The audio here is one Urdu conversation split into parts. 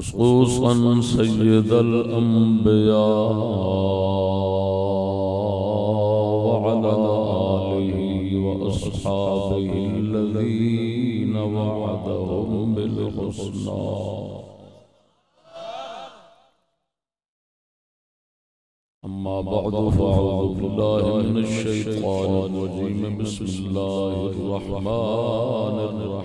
خصوصا سيد الأنبياء وعلى آله وأصحابه الذين وعدهم بالحسنى. أما بعد، فأعوذ بالله من الشيطان الرجيم. بسم الله الرحمن الرحيم.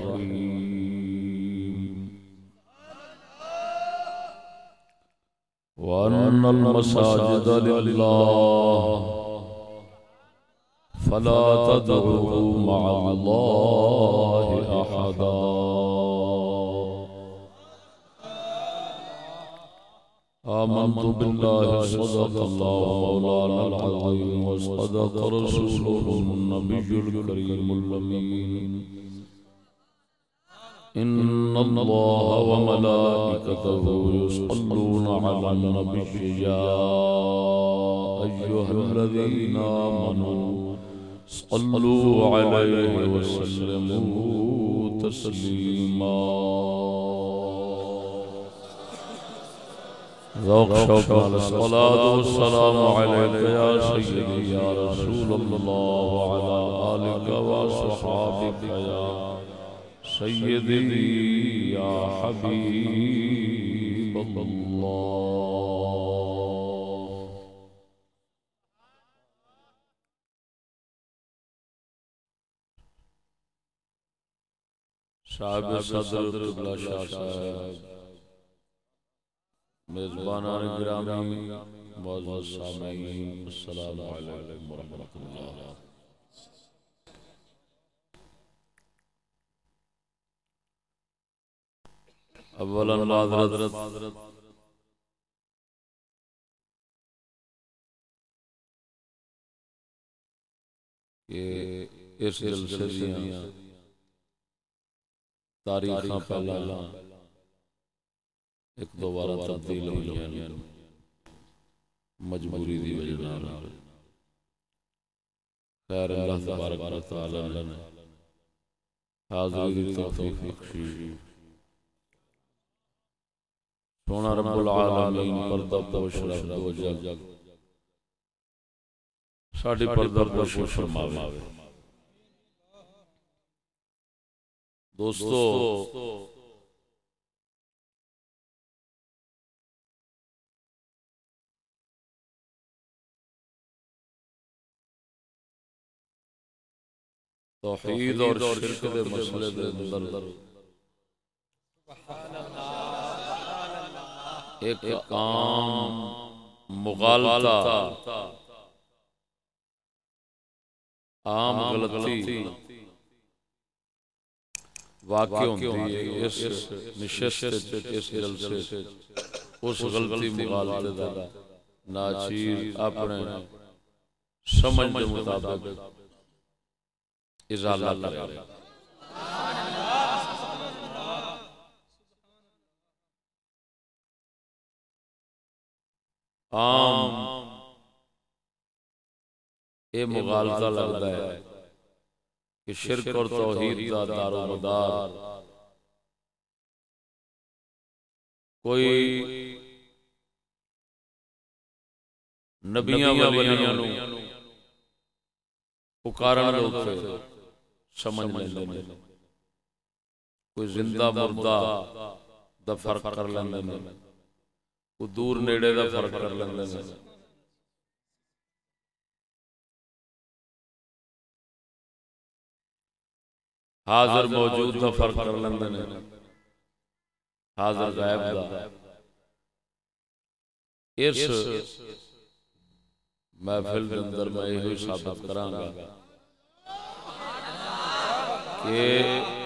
وأن المساجد لله فلا تدعوا مع الله أحدا آمنت بالله صدق الله مولانا العظيم وصدق رسوله النبي الكريم الأمين إن الله وملائكته يصلون على النبي يا أيها الذين آمنوا صلوا عليه وسلموا تسليما. ذوق شوق على الصلاة والسلام عليك يا سيدي يا رسول الله وعلى آلك وصحابك يا سيدي يا حبيب الله صاحب صدر قبلہ شاہ صاحب میزبانان گرامی، معزز سامعین، السلام علیکم ورحمۃ اللہ۔ اولا معذرت کہ اس جلسے دیاں تاریخاں پہلا ایک دوبارہ تبدیل ہوئی ہیں مجبوری دی وجہ نال۔ خیر اللہ تبارک و تعالی نے حاضری دی توفیق بخشی۔ سونا رب العالمین پردہ پوش رب دو جگ۔ ساڑھی پردہ پوش فرماوے۔ دوستو توحید اور شرک دے مسئلے دے اندر۔ ایک عام مغالطہ عام غلطی واقع ہوتی ہے اس نشست اس جلسے اس غلطی مغالطے دا ناچیر اپنے سمجھ دے مطابق۔ ازالہ کرے عام۔ اے مغالطہ لگتا ہے کہ شرک اور توحید کا دار و مدار کوئی نبیاں ولیاں نو پکارن لوگ سمجھ لیندے نے کوئی زندہ مردہ دا فرق کر لیندے نے وہ دور نیڑے دا فرق کر لیندے نے حاضر موجود دا فرق کر لیندے نے حاضر غائب دا اس محفل دے اندر میں یہ ثابت کراں گا کہ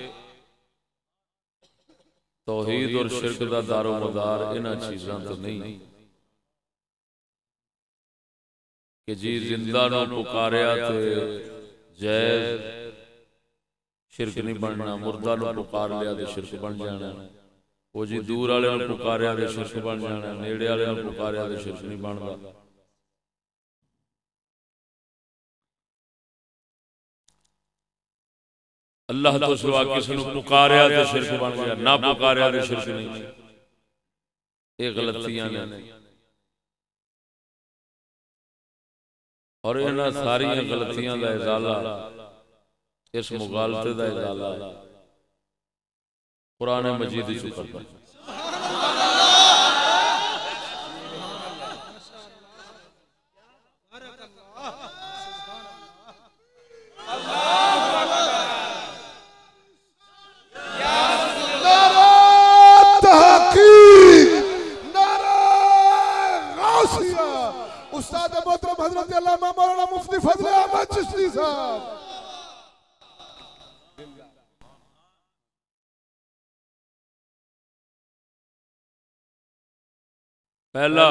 توحید اور شرک دا دار و مدار انہاں چیزاں تو نہیں۔ کہ جی زندہ نو پکاریا تے جائز شرک نہیں بننا مردہ نو پکار لیا تے شرک بن جانا۔ وہ جی دور والے نو پکاریا تے شرک بن جانا نیڑے والے نو پکاریا تے شرک نہیں بندا۔ اللہ تو سوا کسی نو پکاریا تو شرک بن گیا، نہ پکاریا تو شرک نہیں۔ یہ غلطیاں نے۔ اور انہاں ساری غلطیاں دا ازالہ، اس مغالطے دا ازالہ قرآن مجید جو کرتا ہے۔ پہلا۔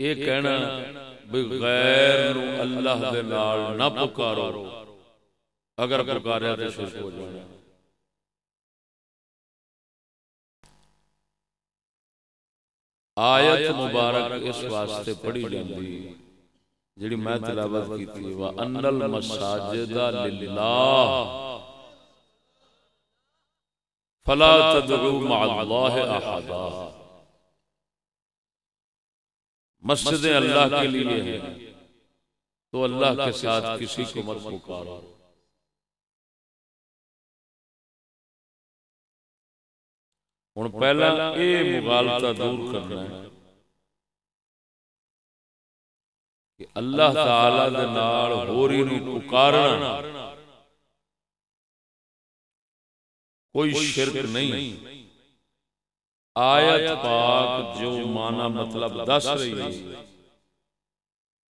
یہ کہنا بغیر اللہ دے نال نہ پکارو۔ اگر پکاریا تو شرک ہو جانا آیت مبارک اس واسطے پڑھی جاندی۔ جڑی میں تلاوت کیتی وا ان المساجد للہ فلا تدعو مع اللہ احدا۔ مسجد اللہ کے لیے ہے تو اللہ کے ساتھ کسی کو مت پکارو ہوں پہلا یہ مغالطہ دور کرنا ہے کہ اللہ تعالی دے نال ہوری نو پکارنا۔ کوئی شرک نہیں۔ آیت پاک جو معنی مطلب دس رہی ہے۔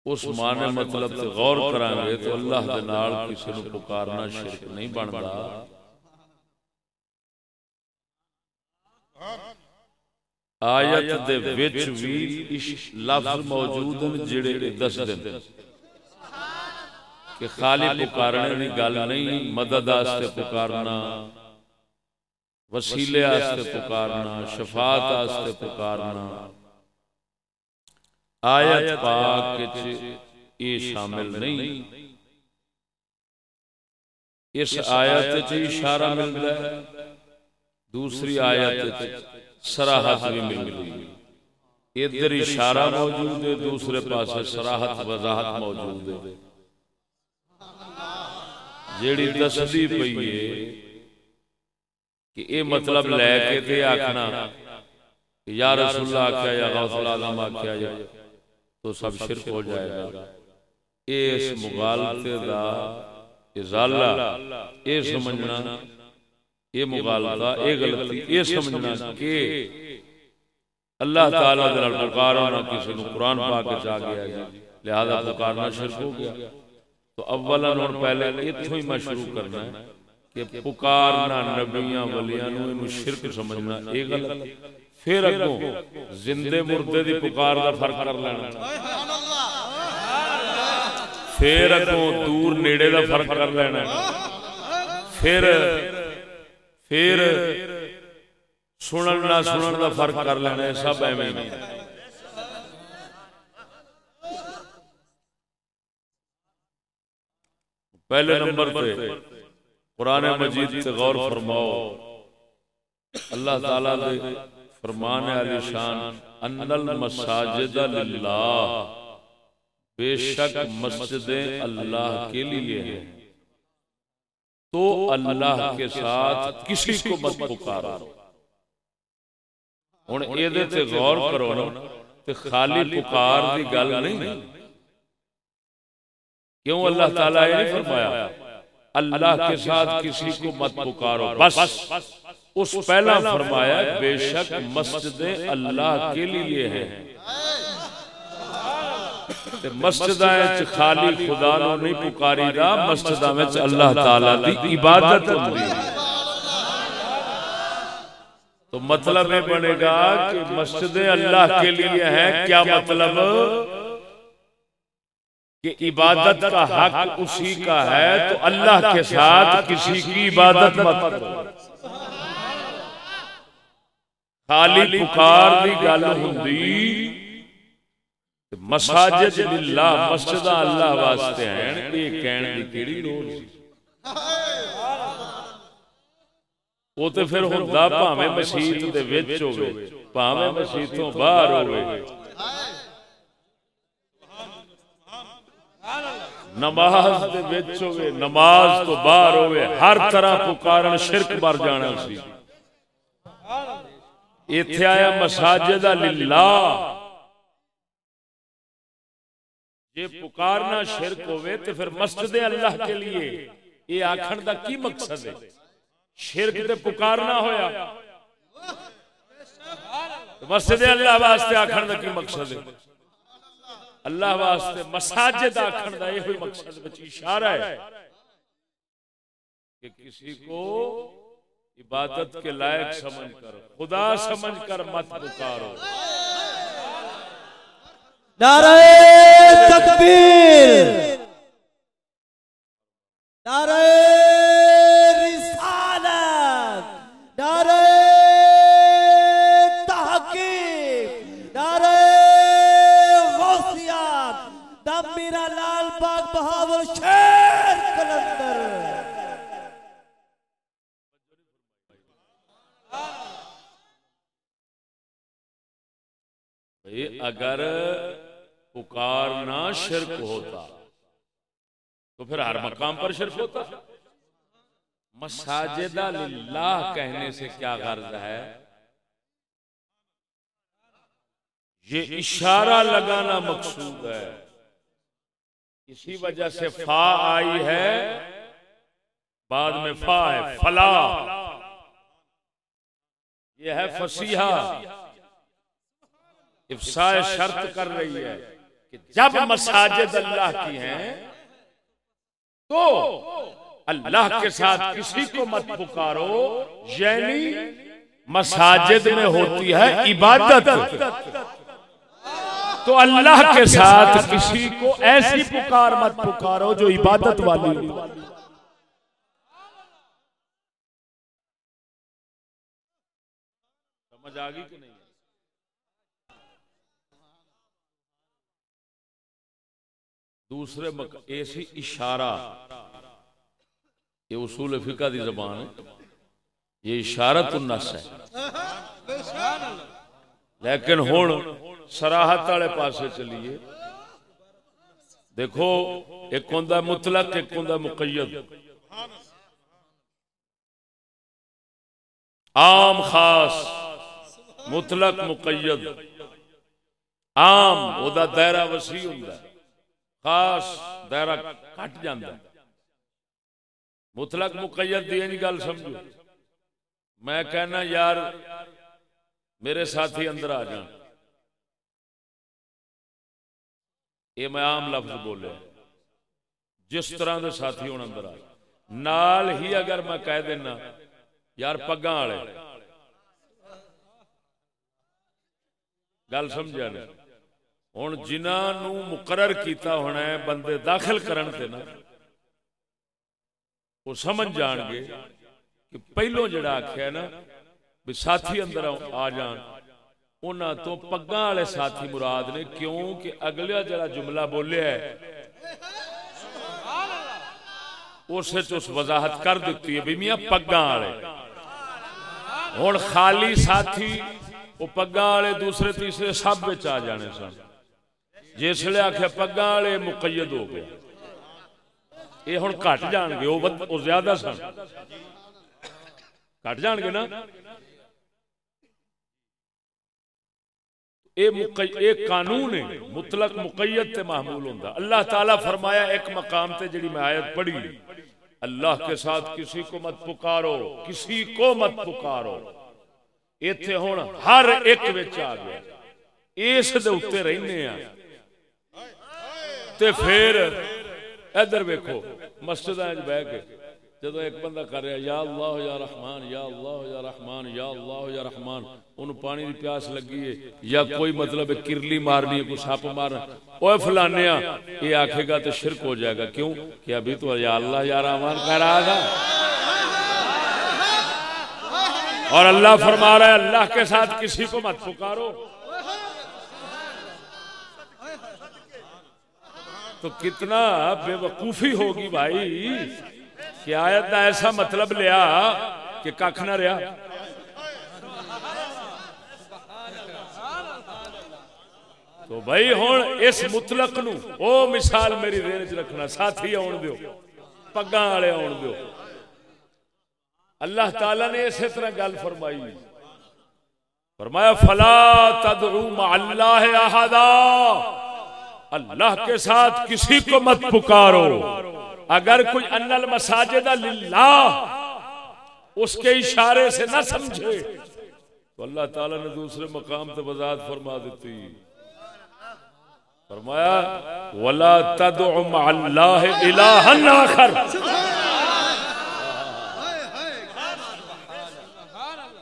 اس معنی مطلب سے غور کریں گے تو اللہ دے نال کسی نو پکارنا شرک نہیں بنتا۔ آیت دے وچ وی لفظ موجود ہیں جڑے دس دن۔ کہ خالی پکارنے دی گل نہیں مدد واسطے پکارنا۔ وسیلے آستے پکارنا، شفاعت آستے پکارنا۔ آیت پاک یہ شامل نہیں۔ اس آیت چ اشارہ ملتا ہے۔ دوسری آیت سراحت بھی مل گئی ادھر اشارہ موجود ہے، دوسرے پاس سراحت وضاحت موجود ہے۔ جیڑی دسدی پئی ہے کہ اے مطلب لے کے تے آکھنا یا رسول اللہ آکھیا یا غوث العالم آکھیا یا تو سب شرک ہو جائے گا۔ اے اس مغالطے دا ازالہ اے سمجھنا اے مغالطہ اے غلطی اے سمجھنا کہ اللہ تعالیٰ دلال پکارنا کسی نے قرآن پاک چاہ گیا لہذا پکارنا شرک ہو گیا۔ تو اولا اور پہلے اتھو ہی میں شروع کرنا ہے۔ کہ پکارنا نبیاں ولیاں نو انو شرک سمجھنا اے غلط۔ پھر اگوں زندے مردے دی پکار دا فرق کر لینا۔ سبحان اللہ پھر اگوں دور نیڑے دا فرق کر لینا۔ پھر پھر سنن نہ سنن دا فرق کر لینا سب ایویں۔ نہیں پہلے نمبر پہ قرآن مجید سے غور فرماؤ۔ اللہ تعالیٰ دے فرمان علی شان۔ ان المساجد للہ۔ بے شک مسجدیں اللہ کے لیے ہیں۔ تو اللہ کے ساتھ کسی کو مت پکارو۔ ہن اے دے تے غور کرو نا تے خالی پکار دی گل نہیں۔ کیوں اللہ تعالیٰ یہ نہیں فرمایا؟ اللہ کے ساتھ کسی کو مت پکارو۔ بس اس پہلا فرمایا بے شک مسجد اللہ کے لیے ہے مسجد خالی خدا نو نہیں پکاری دا مسجد اللہ تعالی دی عبادت تو مطلب یہ بنے گا کہ مسجد اللہ کے لیے ہے کیا مطلب؟ کہ عبادت کا حق اسی کا ہے، تو اللہ کے ساتھ کسی کی عبادت مت خالی پکار دی گل ہوندی، مساجد للہ، مسجد اللہ واسطے ہیں۔ یہ کہنے دی کیڑی لوڑ سی۔ وہ تے پھر ہوندا بھاویں مسجد دے وچ ہوے بھاویں مسجد تو باہر ہوے نماز دے وچ ہوے نماز تو باہر ہوے ہر طرح پکارن شرک مر جانا سی۔ ایتھے آیا مساجد للہ۔ یہ پکارنا شرک ہوئے تو پھر مسجد اللہ کے لیے۔ یہ آکھن دا کی مقصد ہے؟ شرک تے پکارنا ہویا۔ مسجد اللہ واسطے آکھن دا کی مقصد ہے؟ اللہ واسطے مساجد آکھن دا یہ ہوئی مقصد بچ اشارہ ہے کہ کسی کو عبادت کے لائق سمجھ کر، خدا سمجھ کر مت پکارو۔ نعرہ تکبیر۔ نعرہ اگر پکارنا شرک ہوتا، تو پھر ہر مقام پر شرک ہوتا۔ مساجدہ للہ کہنے سے کیا غرض ہے؟ یہ اشارہ لگانا مقصود ہے۔ اسی وجہ سے فا آئی ہے، بعد میں فا ہے، فلا۔ یہ ہے فسیحہ افسا شرط کر رہی ہے کہ جب مساجد اللہ کی ہیں تو اللہ کے ساتھ کسی کو مت پکارو یعنی مساجد میں ہوتی ہے عبادت۔ تو اللہ کے ساتھ کسی کو ایسی پکار مت پکارو جو عبادت والی سمجھ آگی کہ نہیں؟ دوسرے مک... ایسی اشارہ، یہ اصول فقہ دی زبان ہے۔ یہ اشارت النس ہے۔ لیکن ہون سراحت والے پاسے چلیے۔ دیکھو، ایک ہوندا مطلق، ایک ہوندا مقید۔ عام خاص، مطلق، مقید۔ عام او دا دائرہ وسیع ہوندا ہے۔ خاص دائرہ کٹ جاندہ مطلق مقید دی نہیں گل سمجھو۔ میں کہنا یار، میرے ساتھی اندر آ جان یہ میں عام لفظ بولے۔ جس طرح دے ساتھی ہون اندر آ نال ہی اگر میں کہہ دینا، یار پگاں والے۔ گل سمجھا نہیں ہوں جنہوں مقرر کیتا ہونا ہے بندے داخل کرن تے نا وہ سمجھ جان گے کہ پہلو جڑا آخیا نا بھی ساتھی اندر آ جان انہاں تو پگاں والے ساتھی مراد نے کیوں کہ اگلا جڑا جملہ بولیا ہے اس وضاحت کر دیتی ہے بھی میاں پگاں والے ہوں خالی ساتھی وہ پگاں والے دوسرے تیسرے سب آ جانے سن جس لے آخیا پگا والے مقید ہو گیا یہ ہوں کٹ جان گے وہ زیادہ سن۔ کٹ جان گے نا؟ ایک قانون ہے، مطلق مقید تے محمول ہوتا اللہ تعالیٰ فرمایا، ایک مقام تے جڑی میں آیت پڑھی۔ اللہ کے ساتھ کسی کو مت پکارو، کسی کو مت پکارو۔ ایتھے ہون ہر ایک وچ آ گیا۔ اس دے اوتے رہنے ہیں تے پھر ادھر ویکھو مسجد بہ کے جدو ایک بندہ کر رہا یا اللہ، یا رحمان، یا اللہ، یا رحمان، یا اللہ، یا رحمان ان پانی دی پیاس لگی ہے، یا کوئی مطلب کرلی مارنی ہے، کوئی سپ مارنا اوے فلانیا یہ آکھے گا تو شرک ہو جائے گا، کیوں؟ کہ ابھی تو یا اللہ، یا رحمان کہہ رہا تھا اور اللہ فرما رہا ہے، اللہ کے ساتھ کسی کو مت پکارو۔ تو کتنا بے وقوفی ہوگی بھائی کہ آیت دا ایسا مطلب لیا کہ کھ نہ رہا۔ تو بھائی ہوں اس مطلق نو، او مثال میری دین چ رکھنا، ساتھی آن دیو، پگاں والے آن دیو۔ اللہ تعالی نے اسی طرح گل فرمائی۔ فرمایا، فلا تدعو مع اللہ احدا اللہ کے ساتھ کسی کو مت پکارو۔ اگر کوئی ان المساجد للہ اس کے اشارے سے نہ سمجھے، تو اللہ تعالی نے دوسرے مقام تے وضاحت فرما دیتی۔ فرمایا، ولا تدع مع اللہ الہ آخر۔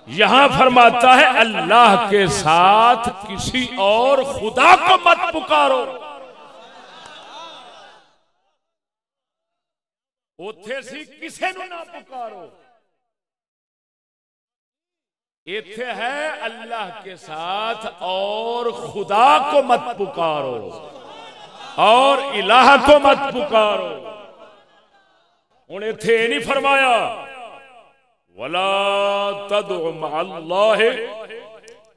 یہاں فرماتا ہے، اللہ کے ساتھ کسی اور خدا کو مت پکارو۔ اوتھے سی کسے نو نہ پکارو۔ ایتھے ہے اللہ کے ساتھ اور خدا کو مت پکارو۔ اور الہ کو مت پکارو۔ ہوں ایتھے نہیں فرمایا۔ ولا تدع مع اللہ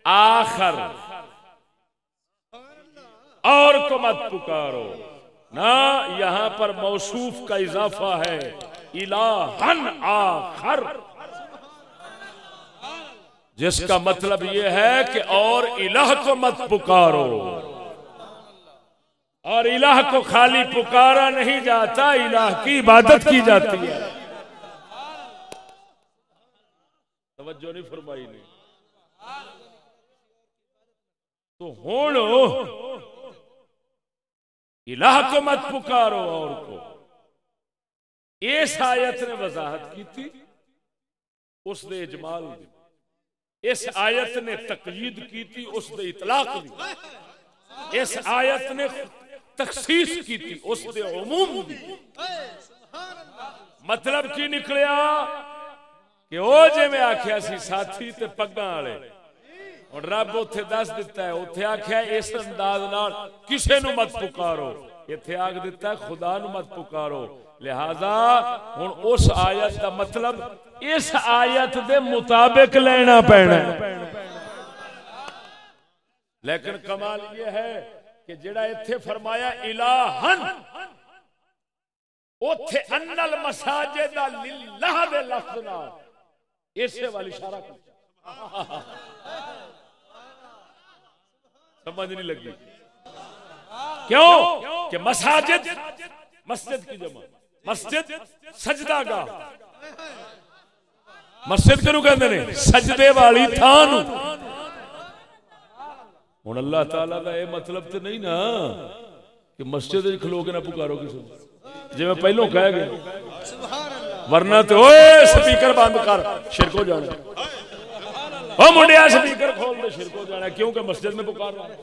آخر۔ اور کو مت پکارو۔ نہ یہاں پر موصوف کا اضافہ ہے، الہن آخر۔ جس کا مطلب یہ ہے کہ اور الہ کو مت پکارو۔ اور الہ کو خالی پکارا نہیں جاتا، الہ کی عبادت کی جاتی ہے۔ توجہ نہیں فرمائی نہیں تو ہوں الہ کو مت پکارو اور کو۔ اس آیت نے وضاحت کی تھی، اس نے اجمال دی۔ اس آیت نے تقیید کی تھی، اس نے اطلاق دی۔ اس آیت نے تخصیص کی تھی، اس نے عموم دی۔ مطلب کی نکلیا کہ او جے میں آکھیا سی ساتھی تے پگاں والے اور رب اوتھے دس دیتا ہے، اوتھے آکھیا اس انداز نال کسے نو مت پکارو۔ ایتھے آکھ دیتا ہے، خدا نو مت پکارو۔ لہذا ہن اس آیت دا مطلب اس آیت دے مطابق لینا پینا لیکن کمال یہ ہے کہ جڑا ایتھے فرمایا، الہن، اوتھے ان المساجد للہ دے لفظ نال، اسے والی اشارہ کرتا سمجھ نہیں لگی۔ کیوں؟ کہ مساجد، مسجد کی جمع، مسجد سجدہ گاہ۔ مسجد کنو کہندے نے؟ سجدے والی تھان ہن اللہ تعالی دا اے مطلب تے نہیں نا کہ مسجد وچ کھلو کے نہ پکارو کسے جے میں پہلو کہہ گیا۔ ورنہ تے اوئے سپیکر بند کر، شرک ہو جانا۔ او منڈیا سپیکر کھول دے شرک ہو جانا کیونکہ مسجد میں پکار رہا ہے۔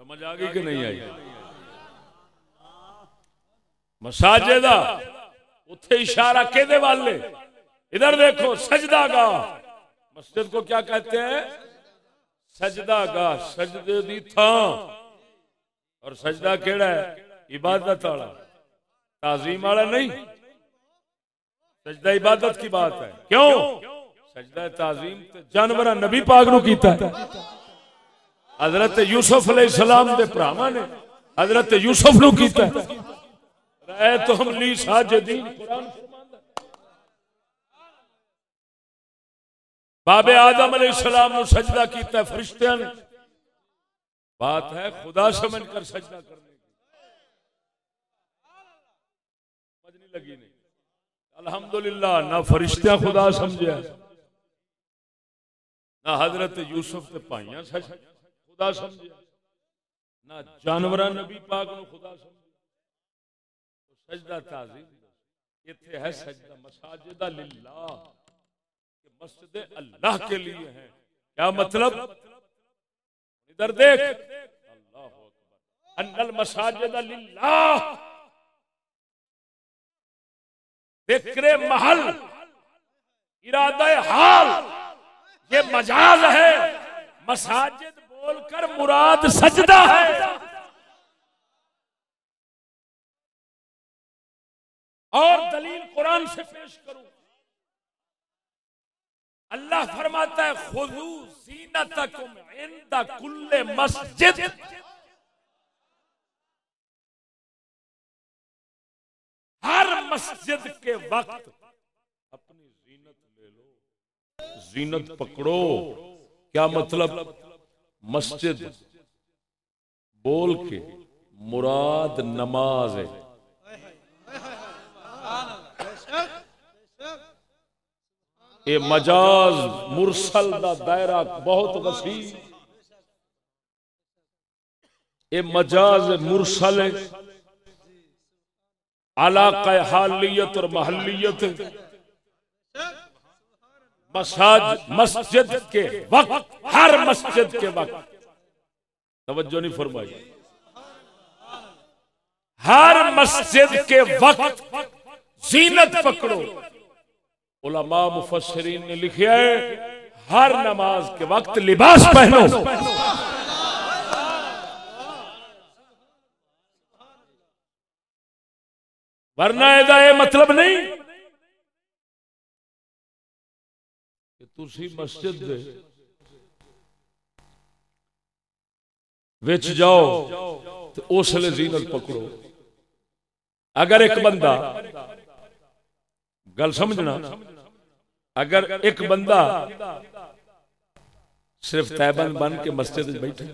سمجھ آ گئی کہ نہیں آئی؟ مساجد اشارہ دے والے؟ ادھر دیکھو، سجدہ گاہ۔ مسجد کو کیا کہتے ہیں؟ سجدہ گاہ، سجدے دی تھان اور سجدہ کیڑا ہے؟ عبادت والا۔ تعظیم والا نہیں۔ سجدہ عبادت کی بات ہے۔ کیوں؟ سجدہ تعظیم جانور نبی پاک نو کیتا ہے۔ حضرت یوسف علیہ السلام دے بھراواں نے حضرت یوسف نو کیتا ہے۔ رأے تو ہم لی ساجدین قرآن۔ باب آدم علیہ السلام نو سجدہ کیتا ہے فرشتیاں نے بات ہے، خدا سمجھ کر سجدہ کرنے کی۔ سمجھ نہیں لگی نہیں۔ الحمدللہ، نہ فرشتہ خدا سمجھا نہ حضرت یوسف کے پائیاں سچ خدا سمجھا نہ جانور نبی پاک نو خدا سمجھا سجدہ تعظیم۔ ایتھے ہے سجدہ مساجد للہ۔ کہ مسجد اللہ کے لیے ہیں۔ کیا مطلب؟ ادھر دیکھ۔ اللہ اکبر۔ ان المساجد للہ۔ ذکر محل۔ ارادہ حال۔ یہ مجاز ہے۔ مساجد بول کر مراد سجدہ ہے۔ اور دلیل قرآن سے پیش کروں۔ اللہ فرماتا ہے خذو زینتکم عند کل مسجد. ہر مسجد کے وقت اپنی زینت لے لو۔ زینت پکڑو۔ کیا مطلب؟ مسجد بول کے مراد نماز ہے۔ یہ مجاز مرسل دا دائرہ بہت وسیع۔ یہ مجاز مرسل علاقہ حالیت اور محلیت۔ مساج مسجد کے وقت، ہر مسجد کے وقت۔ توجہ نہیں فرمائی۔ ہر مسجد کے وقت زینت پکڑو۔ علماء مفسرین نے لکھا ہے ہر نماز کے وقت لباس پہنو۔ ورنہ یہ مطلب نہیں کہ تسی مسجد دے وچ جاؤ تو اس لیے زینت پکڑو۔ اگر ایک بندہ گل سمجھنا، اگر ایک بندہ صرف تیبن بن کے مسجد بیٹھے،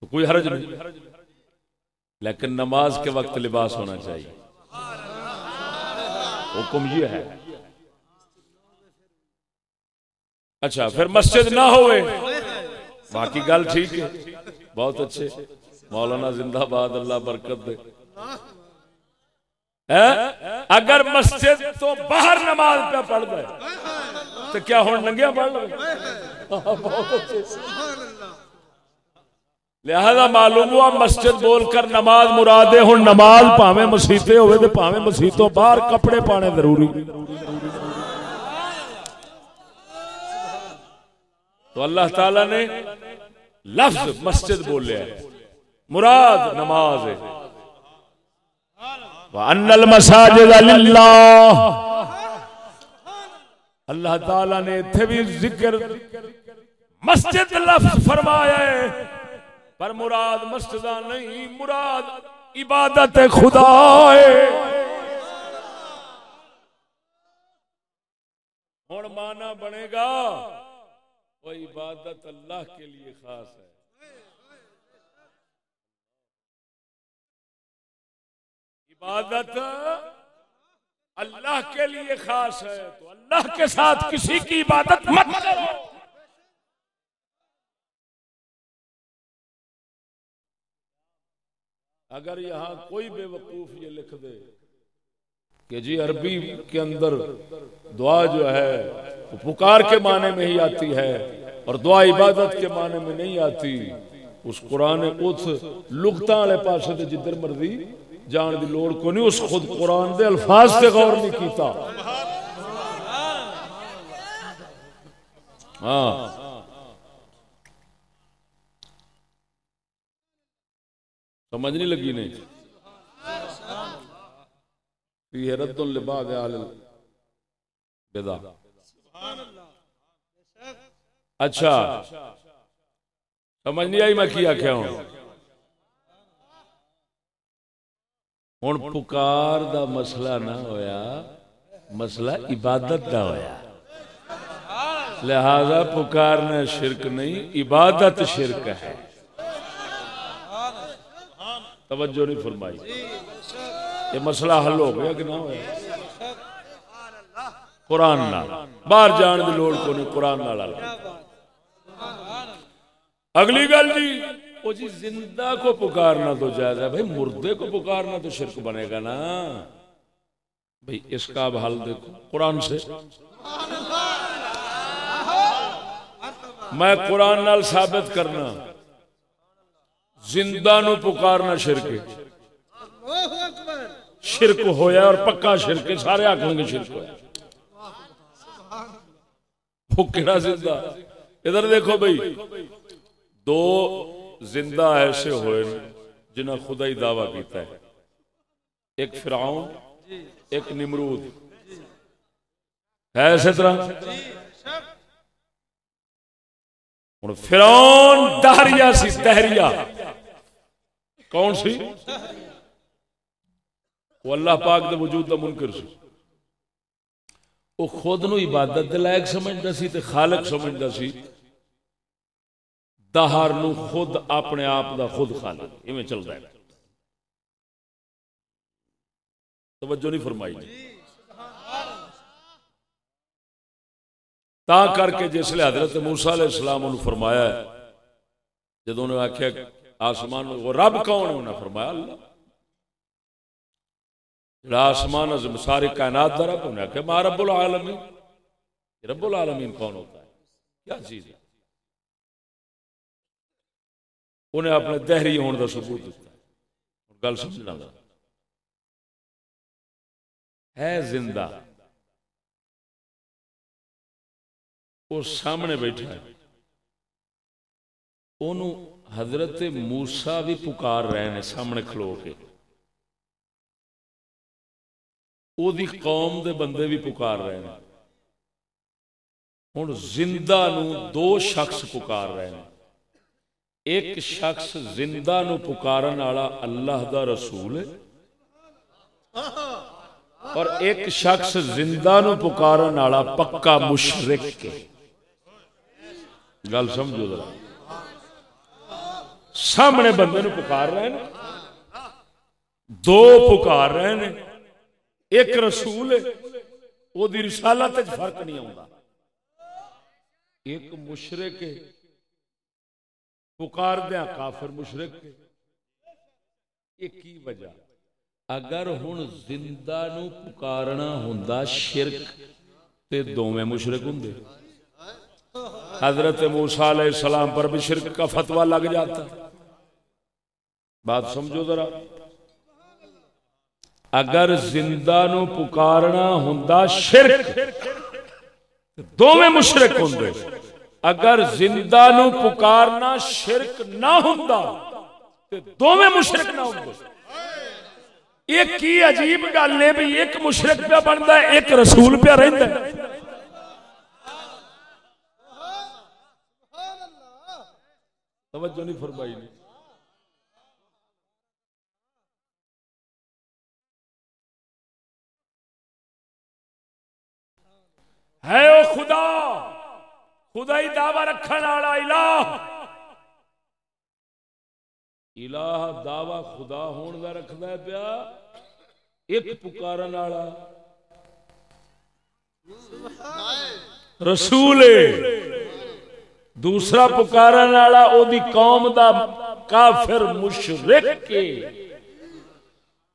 تو کوئی حرج نہیں، لیکن نماز کے وقت لباس ہونا چاہیے۔ حکم یہ ہے۔ اچھا پھر مسجد نہ ہوئے۔ باقی گل ٹھیک ہے۔ بہت اچھے۔ مولانا زندہ باد، اللہ برکت دے۔ اگر مسجد تو باہر نماز پہ پڑھ گئے تو کیا ہوں ننگیا پڑھ لگے لہذا معلوم ہوا مسجد بول کر نماز مرادے ہوں نماز پاوے مسیطے ہوئے تو پاوے مسیطوں باہر کپڑے پانے ضروری۔ تو اللہ تعالی نے لفظ مسجد بولے مراد نماز ہے۔ وَأَنَّ الْمَسَاجِدَ لِلَّهِ اللہ تعالیٰ نے تھے بھی ذکر مسجد لفظ فرمایا ہے، پر مراد مسجدہ نہیں، مراد عبادت خدا ہے۔ ہوں مانا بنے گا، وہ عبادت اللہ کے لیے خاص ہے۔ عبادت اللہ کے لیے خاص ہے، تو اللہ کے ساتھ کسی کی عبادت مت کرو۔ اگر یہاں کوئی بے وقوف یہ لکھ دے کہ جی عربی کے اندر دعا جو ہے، وہ پکار کے معنی میں ہی آتی ہے اور دعا عبادت کے معنی میں نہیں آتی، اس قرآن اتھ لغتاں والے پاسے جدھر مرضی جان دی لوڑ کو نہیں، اس خود قرآن دے الفاظ تے غور نہیں کیتا۔ ہاں۔ سمجھ نہیں لگی نہیں۔ فی رد لبعض اہل البدع۔ اچھا۔ سمجھ نہیں آئی میں کیا کیا ہوں۔ ہوں پکار دا مسئلہ نہ ہویا مسئلہ عبادت دا ہویا لہذا پکارنا شرک نہیں عبادت شرک ہے توجہ نہیں فرمائی یہ مسئلہ حل ہو گیا کہ نہ ہوا قرآن نال باہر جان دی لوڑ کو نہیں قرآن نال اگلی گل جی وہ جی زندہ کو پکارنا تو جائز ہے، بھائی مردے کو پکارنا تو شرک بنے گا نا۔ بھائی اس کا اب حل دیکھو، قرآن سے۔ میں قرآن نال ثابت کرنا، زندہ نو پکارنا شرک شرک ہویا اور پکا شرک سارے آکھیں گے شرک ہویا۔ وہ کہڑا زندہ۔ ادھر دیکھو بھائی، دو زندہ ایسے ہوئے جنہیں خدا ہی دعویٰ کیتا ہے۔ ایک فرعون، ایک نمرود۔ ہے اسی طرح۔ ہوں فرعون دہریا سی، دہریا۔ کون سی؟ وہ اللہ پاک دے وجود دا منکر سی۔ وہ خود نو عبادت دے لائق سمجھدا سی تے خالق سمجھدا سی۔ دہر نو خود اپنے آپ دا خود خالق ایویں چل ہے۔ توجہ نہیں فرمائی جی۔ تا کر کے جس لیے حضرت موسیٰ علیہ السلام انہوں فرمایا ہے جدو انہوں نے آکھیا آسمان وہ رب کون ہے؟ انہوں فرمایا، اللہ۔ جڑا آسمان از ساری کائنات دا رب انہوں نے آکھیا ما رب العالمین۔ رب العالمین کون ہوتا ہے؟ کیا چیز ہے؟ انہیں اپنے دہری ہون دا ثبوت دیتا گل سمجھنا ہے زندہ، وہ سامنے بیٹھا ہے۔ انہوں حضرت موسیٰ بھی پکار رہے ہیں سامنے کھلو کے۔ او دی قوم دے بندے بھی پکار رہے ہیں۔ ہوں زندہ نو دو شخص پکار رہے ہیں۔ ایک شخص زندہ نو پکارن والا اللہ دا رسول ہے اور ایک شخص زندہ نو پکارن والا پکا مشرک ہے۔ گل سمجھو ذرا۔ سامنے بندے نو پکار رہے ہیں۔ دو پکار رہے ہیں۔ ایک رسول ہے۔ وہ دی رسالت فرق نہیں آتا ایک مشرک ہے۔ پکار دیا، کافر مشرک ہے ایک کی وجہ؟ اگر ہن زندہ نو پکارنا ہوندا شرک، تے دوویں مشرک ہوندے۔ حضرت موسیٰ علیہ السلام پر بھی شرک کا فتوہ لگ جاتا۔ بات سمجھو ذرا۔ اگر زندہ نو پکارنا ہوندا شرک دو میں مشرک ہوندے۔ اگر زندہ نو پکارنا شرک نہ ہوندا دو میں مشرک نہ ہوندے ایک کی عجیب گل ہے بھی ایک مشرک پہ بنتا ہے، ایک رسول پہ رہندا ہے۔ توجہ نہیں فرمائی نہیں ہے او خدا خدا ہی دعوی رکھن والا الہ۔ الہ دعوی خدا ہون دا رکھدا ہے پیا۔ ایک پکارن والا۔ رسول۔ دوسرا پکارن والا، او دی قوم دا کافر مشرک کے۔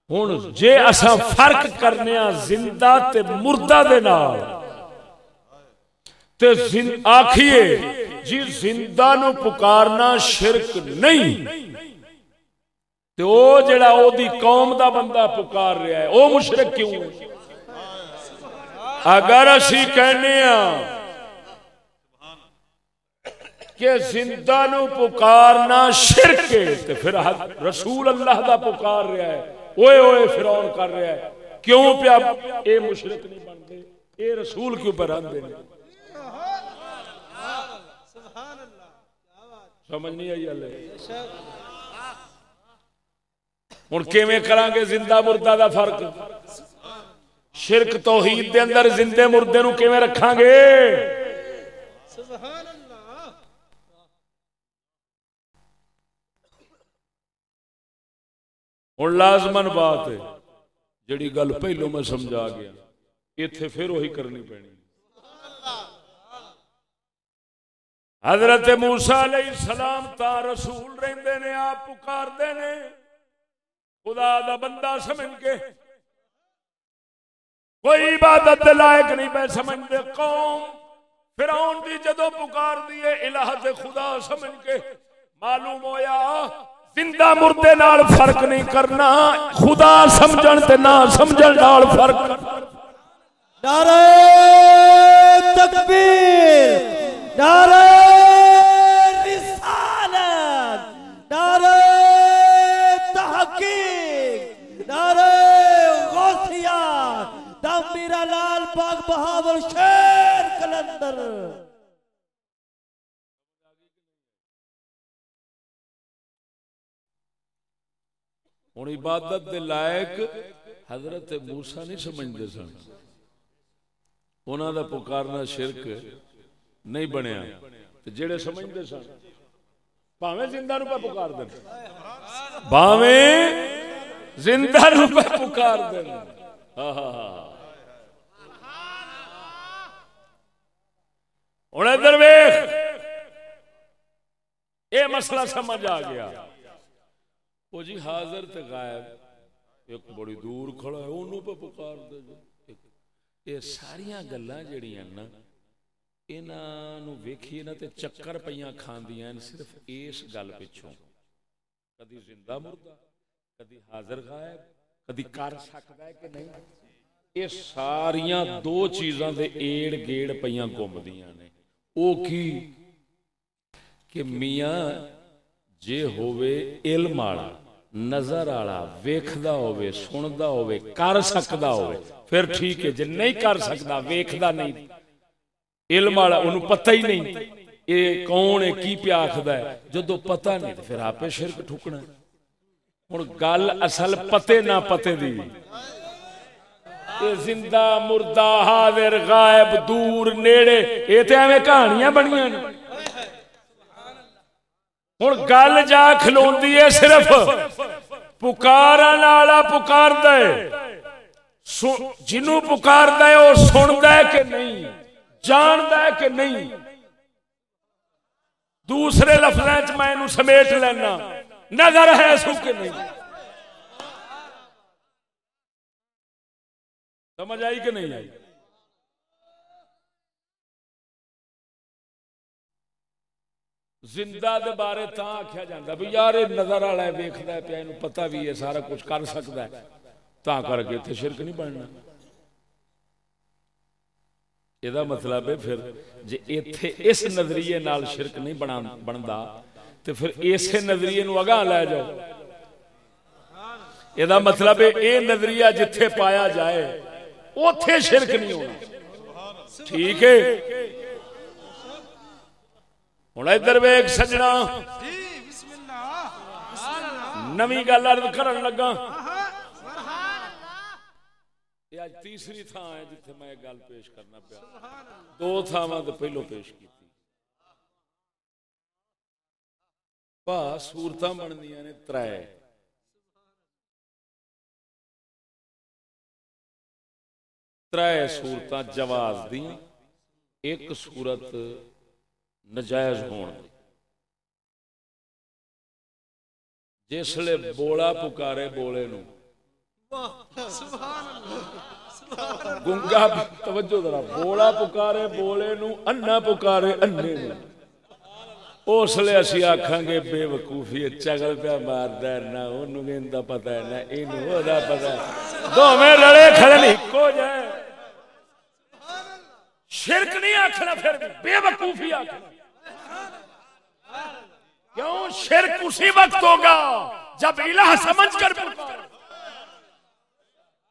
ہن جے اسا فرق کرنے زندہ تے مردہ دے نال۔ تے آخیے جی زندہ نو پکارنا شرک نہیں۔ تے او جڑا او دی قوم دا بندہ پکار رہا ہے، او مشرک کیوں؟ اگر اسی کہنے ہیں کہ زندہ نو پکارنا شرک ہے، تے پھر رسول اللہ دا پکار رہا ہے۔ اوے اوے فرعون کر رہا ہے۔ کیوں پیا اے مشرک نہیں بنتے اے رسول کیوں پر آندے نے۔ سمجھ نہیں آئی اللہ ہوں کیویں کران گے زندہ مردہ دا فرق؟ شرک توحید دے اندر زندے مردے نو کیویں رکھاں گے ہوں لازمن بات ہے، جڑی گل پہلو میں سمجھا گیا اتے پھر وہی کرنی پینی حضرت موسا علیہ السلام تا رسول رہندے نے، آپ پکاردے نے۔ خدا دا بندہ سمجھ کے۔ کوئی عبادت لائق نہیں پہ سمجھتے قوم فرعون دی جدو پکار دیے الہ دے خدا سمجھ کے۔ معلوم ہویا، زندہ مردے نال فرق نہیں کرنا۔ خدا سمجھن تے نہ سمجھن نال فرق۔ نعرہ تکبیر، نعرہ پاک بہاول شیر کلندر۔ ہوں عبادت دے لائق حضرت موسا نہیں سمجھتے سن۔ انہوں دا پکارنا شرک نہیں بنیا۔ جڑے سمجھتے سن پاویں زندہ نو پہ پکار دین پاویں زندہ نو پہ پکار دین ہاں۔, ہاں،, ہاں ہاں ہوں ادھر ویخ یہ مسئلہ سمجھ آ گیا۔ وہ جی حاضر تے غائب۔ ایک بڑی دور کھڑا ہے انہوں پہ پکار دے جو۔ یہ ساریاں گلاں جڑیاں نا، انہاں ویکھیے نا تے چکر پیاں کھاندیاں صرف اس گل پچھوں۔ کدی زندہ مردہ، کدی حاضر غائب، کدی کر سکدا ہے کہ نہیں۔ یہ ساریاں دو چیزاں دے ایڑ گیڑ پیاں گھومدیاں نے۔ او کی کہ میاں جے ہووے علم والا، نظر والا، ویکھدا ہووے، سندا ہووے، کر سکدا ہووے، پھر ٹھیک ہے، جے نہیں کر سکدا، ویکھدا نہیں۔ علم والا، اونوں پتہ ہی نہیں۔ اے کون ہے، کی پیا آکھدا ہے؟ جدوں پتہ نہیں پھر آپے شرک ٹھکنا۔ ہن گل اصل پتے نہ پتے دی۔ اے زندہ مردہ حاضر، غائب، دور، نیڑے، اے تے ایویں کہانیاں بنیاں نے۔ ہوں گل جا کھلوندی ہے صرف پکارن والا پکار جنوں پکار وہ سنتا ہے کہ نہیں جانتا ہے کہ نہیں۔ دوسرے لفظ میں سمیٹ لینا، نظر ہے سو کہ نہیں۔ سمجھ آئی کہ نہیں آئی؟ زندہ دے بارے تا آکھیا جاندا بھی یار اے نظر والا ہے، ویکھدا ہے پیا، اینو پتہ بھی ہے، سارا کچھ کر سکدا ہے۔ تا کر کے تے شرک نہیں بننا۔ یہ مطلب ہے پھر جے ایتھے اس نظریے نال شرک نہیں بنا بندا، تے پھر اسے نظریے نو اگاں لے جاؤ۔ یہ مطلب ہے، اے نظریہ جتھے پایا جائے اوتھے شرک نہیں ہونا۔ ٹھیک ہے۔ ہوں ادھر ویگ سجنا۔ نمی گل ارد کر لگا۔ اج تیسری تھان ہے جتھے میں گل پیش کرنا پیا۔ دو تھاواں تو پہلو پیش کی پا سورت بندیاں نے تر تر سورت جواز دیا ایک صورت نجائز ہون۔ جس لے بولا پکارے بولے نو۔ گنگا، توجہ ذرا، بولا پکارے بولے نو انا پکارے انے نو۔ اس لیے اسی آکھاں گے بے وقوفی چگل پیا ماردا نہ اونوں گیندا پتہ ہے، نہ اینوں، او دا پتہ ہے۔ دوویں لڑے کھڑے نہیں جائے شرک نہیں آکھنا پھر بے وقوفی آکھنا۔ کیوں؟ شرک اسی وقت ہوگا جب الہ سمجھ کر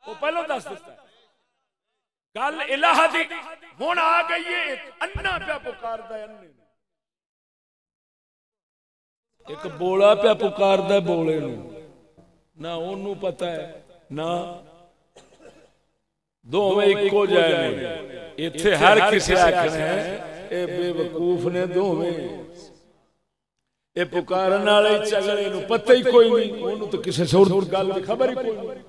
وہ پہلو دس دیتا ہے۔ گل الہ دی ہوں آ گئی ہے، ایک انا پیا پکاردا ہے انے ایک بولا پیا پکاردا ہے بولے نو نہ اونوں پتہ ہے نہ دوویں اکو جائے ایتھے ہر کسی آکھنا ہے اے بے وقوف نے دوویں اے پکارن والے چگلے نو پتہ ہی کوئی نہیں اونوں تو کسے سور گل دی خبر ہی کوئی نہیں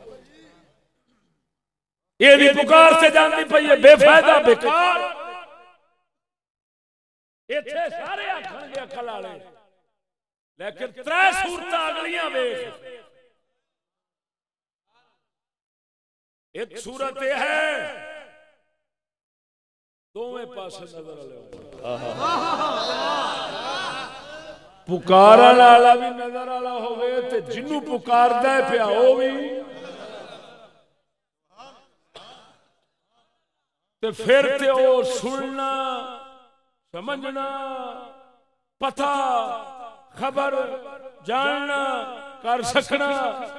یہ دی پکار سے جاندی پئی ہے بے فائدہ بیکار ایتھے سارے آکھن گے عقل والے لیکن ترے صورتاں اگلیاں ویکھ ایک صورت یہ ہے۔ دوویں پاسے نظر پکارن والا بھی نظر والا ہوے تے جنوں پکاردا ہے پیا او بھی۔ تے پھر تے او سننا سمجھنا پتہ خبر جاننا، کر سکنا،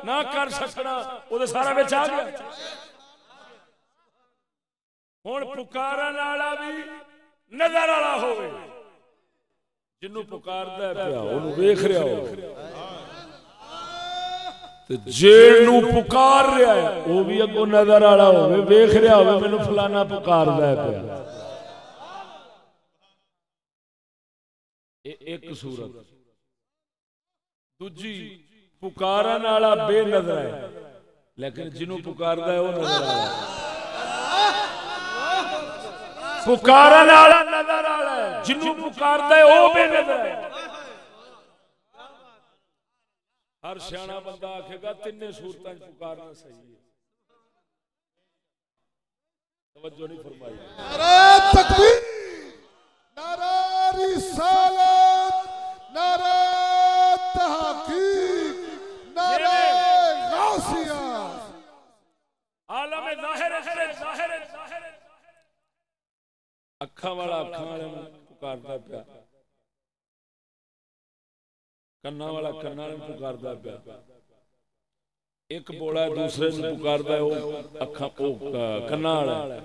نہ کر سکنا، وہ سارا بچ آ گیا۔ ہوں پکارن والا بھی نظر والا ہو جنوں پکاردا پیا، اونوں ویکھ رہا ہو۔ تے جیڑ پکار رہا ہے، وہ بھی اگوں نظر والا ہوے ویکھ رہا ہوے مینوں فلانا پکاردا ہے پیا۔ ایک صورت۔ دوجی پکارن والا بے نظر ہے لیکن جنوں پکاردا ہے وہ نظر والا پکارن والا نظر والا ہے جنوں پکاردا ہے وہ بے نظر ہے ہر سیاح بندہ آکھے گا تین صورتیں پکارنا صحیح ہے توجہ نہیں فرمائی نعرہ تکبیر نعرہ رسالت ظاہر ظاہر اکھاں والا اکھاں والے نوں پکاردا پیا۔ کنا والا کنا والے نوں پکاردا پیا۔ ایک بوڑا دوسرے نوں پکاردا ہے، او اکھاں او کنا والا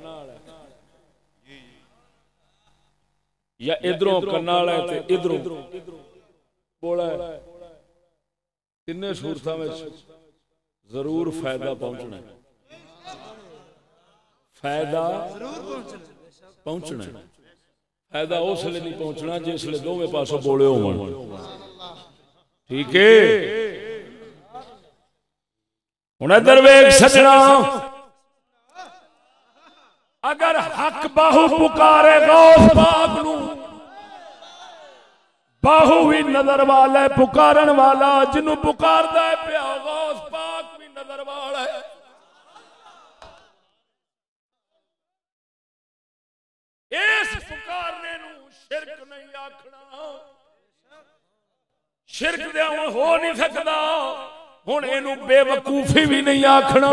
یا ادھروں کنا والا ہے تے ادھروں۔ بوڑا ہے۔ تینے صورتاں وچ ضرور فائدہ پہنچنا ہے۔ فائدہ پہنچنا ہے۔ فائدہ اس لیے نہیں پہنچنا جس لیے دونوں پاسوں بولے ہو ٹھیک ہے۔ ہوں ادھر ویگ سجنا۔ اگر حق باہو پکارے غوث پاک نو باہو بھی نظر والا ہے پکارن والا جنو پکاردا ہے پیا غوث پاک بھی نظر والا ہے۔ اس پکارنے نو شرک نہیں آکھنا۔ شرک دے ہو نہیں سکدا۔ ہن اینو بے وقوفی بھی نہیں آکھنا۔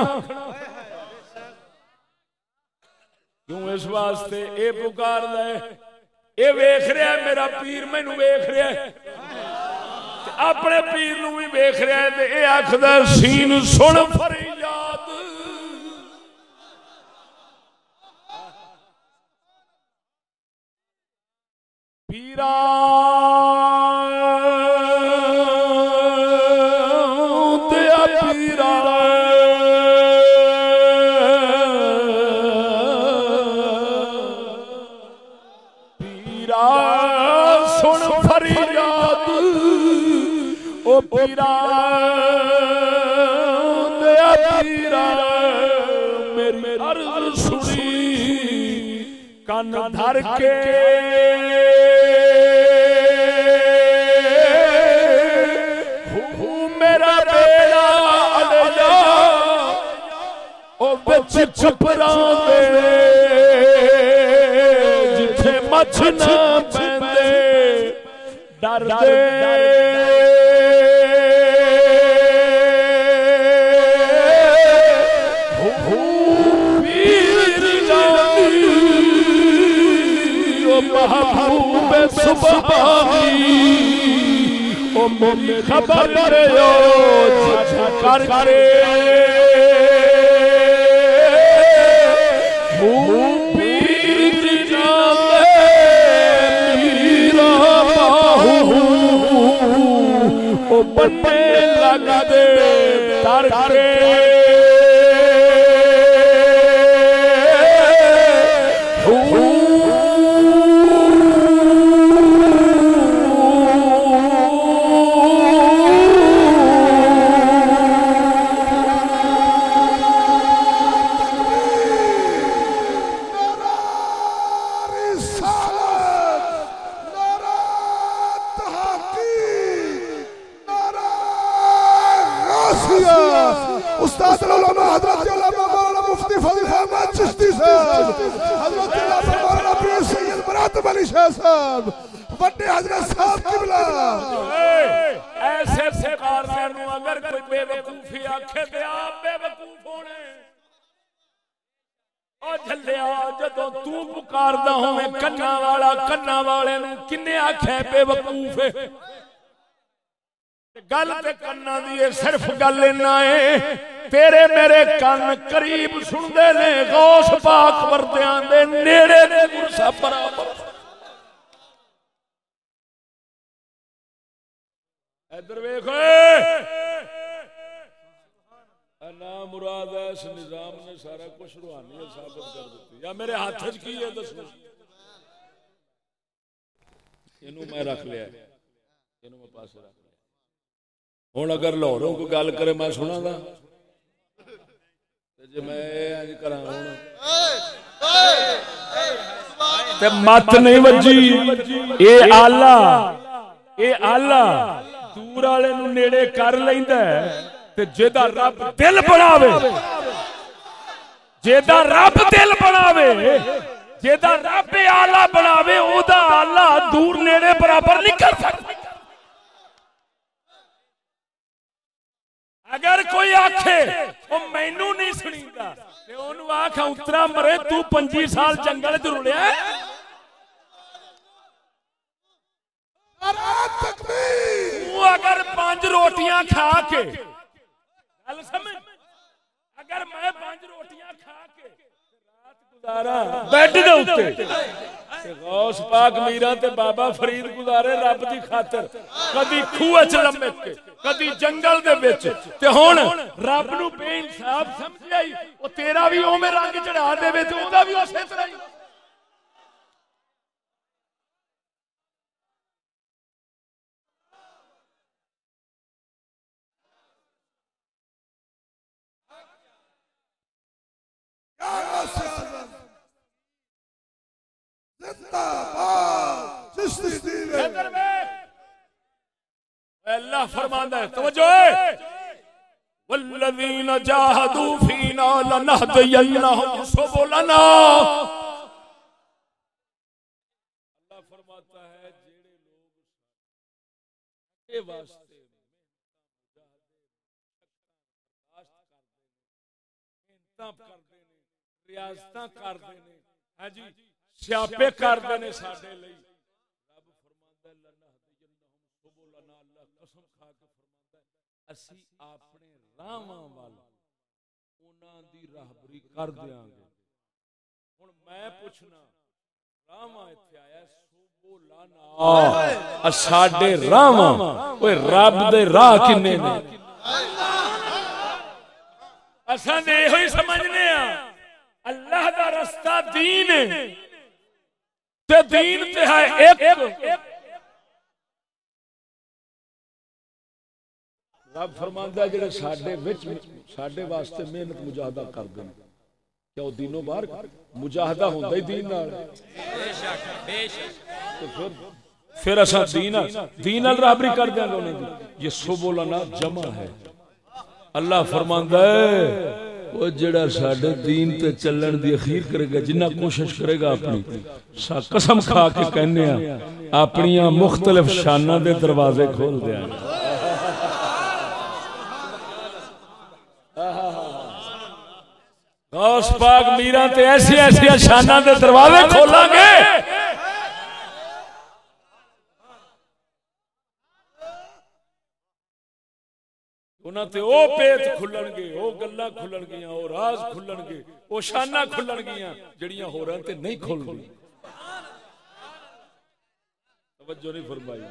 کیوں اس واسطے اے پکاردا ہے؟ اے ویکھ رہا ہے، میرا پیر مینو ویکھ رہا ہے۔ اپنے پیر نو بھی ویکھ رہا ہے تے اے آکھدا سین سن فریاد پیرا دیا پیرا پیرا سن فریاد او پیرا پیرا میری عرض سنی، کن دھر کے چھپرا دے جتھے مچھ نہ پیندے ڈر دے۔ محبوب سبحانی او مومن خبر کرے بنے لگا دے تر صاحب بڑے حضرت صاحب قبلہ ایسے سرکار سانو اگر کوئی بے وقوفی آکھے تے آپ بے وقوف ہونے او جھلیا جدوں تو پکاردا ہوویں کنا والا کنا والے نو کنے آکھے بے وقوف گل تے کنا دی صرف گل اینا ہے تیرے میرے کن قریب سندے نے غوث پاک وردیاں دے نیڑے دے مرسا برابر ادھر ویکھ نا مراد ہے، اس نظام نے سارا کچھ روحانیت ثابت کر دیتی یا میرے ہاتھ کی ہے دسو میں رکھ لیا۔ اینو اگر لاہوروں کو گل کرے، میں سنا دا تے جی میں اج مت نہیں وجی۔ اے آلہ۔ اے آلہ۔ دور والے نو نیڑے کر لیندا ہے تے جیدا رب دل بناوے جیدا رب دل بناوے جیدا رب آلہ بناوے او دا آلہ دور نیڑے برابر نہیں کر سکتا اگر کوئی آکھے او مینوں نہیں سنیندا تے اونوں آکھ اترا مرے تو 25 سال جنگل چ رلیا ہے نعرہ تکبیر تو اگر پانچ روٹیاں کھا کے گل سمجھ؟ اگر میں پانچ روٹیاں کھا کے رات گزارا بیڈ دے اوتے غوث پاک میرا تے بابا فرید گزارے رب دی خاطر۔ کدی کھوہ چ لمک کے کدی جنگل دے وچ۔ تے ہن رب نو بے انصاف سمجھ آئی او تیرا بھی اوویں رنگ چڑھا دے وے تے اوندا بھی اسی طرح ہی یا غوث اعظم زندہ باد چشتی دیوے ادھر دیکھ۔ اے اللہ فرماندا ہے، توجہ ہے۔ والذین جاہدوا فینا لنہدینہم سبلنا۔ اللہ فرماتا ہے جڑے لوگ اے واسطے ریاستاں کردے نے ہاں جی۔ سیاپے کردے نے ساڈے لئی رب فرماندا ہے لنا لنہدینہم سبلنا اللہ قسم کھا کے فرماندا ہے اسی اپنے راہواں وال انہاں دی راہبری کر دیاں گے ہن میں پوچھنا راہواں ایتھے آیا ہے سبلنا ساڈے راہواں اوے رب دے راہ کنے نے اساں نے ایہو ہی سمجھنے ہاں اللہ دا رستہ دین ہے تے دین تے ہے ایک۔ رب فرماندا ہے جڑے ساڈے وچ ساڈے واسطے محنت مجاہدہ کردے نے کیا وہ دینوں باہر مجاہدہ ہوندا ہی دین نال؟ تے پھر پھر اساں دین دین نال رابری کر دیاں گے انہاں دی۔ یہ سبولنا جمع ہے۔ اللہ فرماندا ہے۔ وہ جڑا ساڈے دین تے چلن دی اخیر کرے گا، جنہ کوشش کرے گا اپنی۔ سا قسم کھا کے کہنے ہیں اپنی مختلف شاناں دے دروازے کھول دیاں گے غوث پاک میرا تے ایسی ایسی شاناں دے دروازے کھولاں گے انہاں تے او پیت کھلن گے او گلاں کھلن گیاں او راز کھلن گے او شاناں کھلن گیاں جڑیاں ہوراں تے نہیں کھل توجہ نہیں فرمائی۔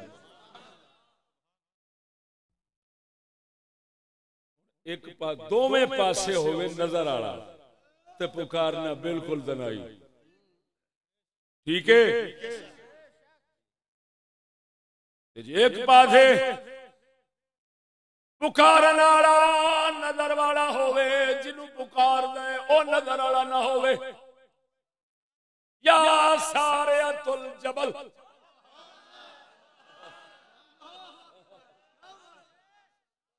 ایک پا دوویں پاسے ہوئے نظر والا تے پکارنا بالکل دنائی۔ ٹھیک ہے؟ جی ایک پاسے پکارن والا نظر والا ہوے جنوں پکار دے او نظر والا نہ ہوے یا سارے تل جبل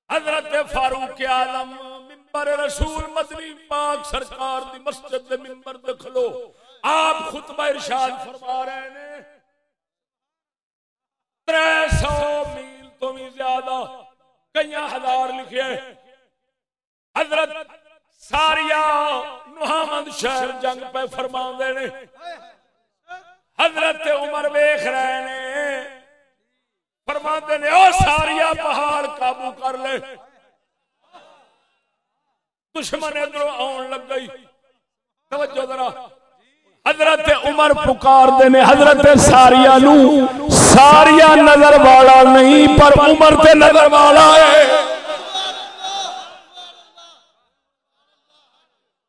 حضرت فاروق عالم ممبر رسول مدنی پاک سرکار دی مسجد دے ممبر دے کھلو آپ خطبہ ارشاد فرما رہے نے ترے سو میل تو بھی زیادہ کئی ہزار لکھے حضرت ساریا نحامد شہر جنگ پہ فرما نے۔ حضرت عمر ویخ رہے نے۔ فرما نے، او ساریا پہاڑ قابو کر لے۔ دشمن ادھر آن لگ گئی۔ توجہ ذرا۔ حضرت عمر پکار دینے، حضرت ساریا نو، ساریا نظر والا نہیں، پر عمر تے نظر والا ہے۔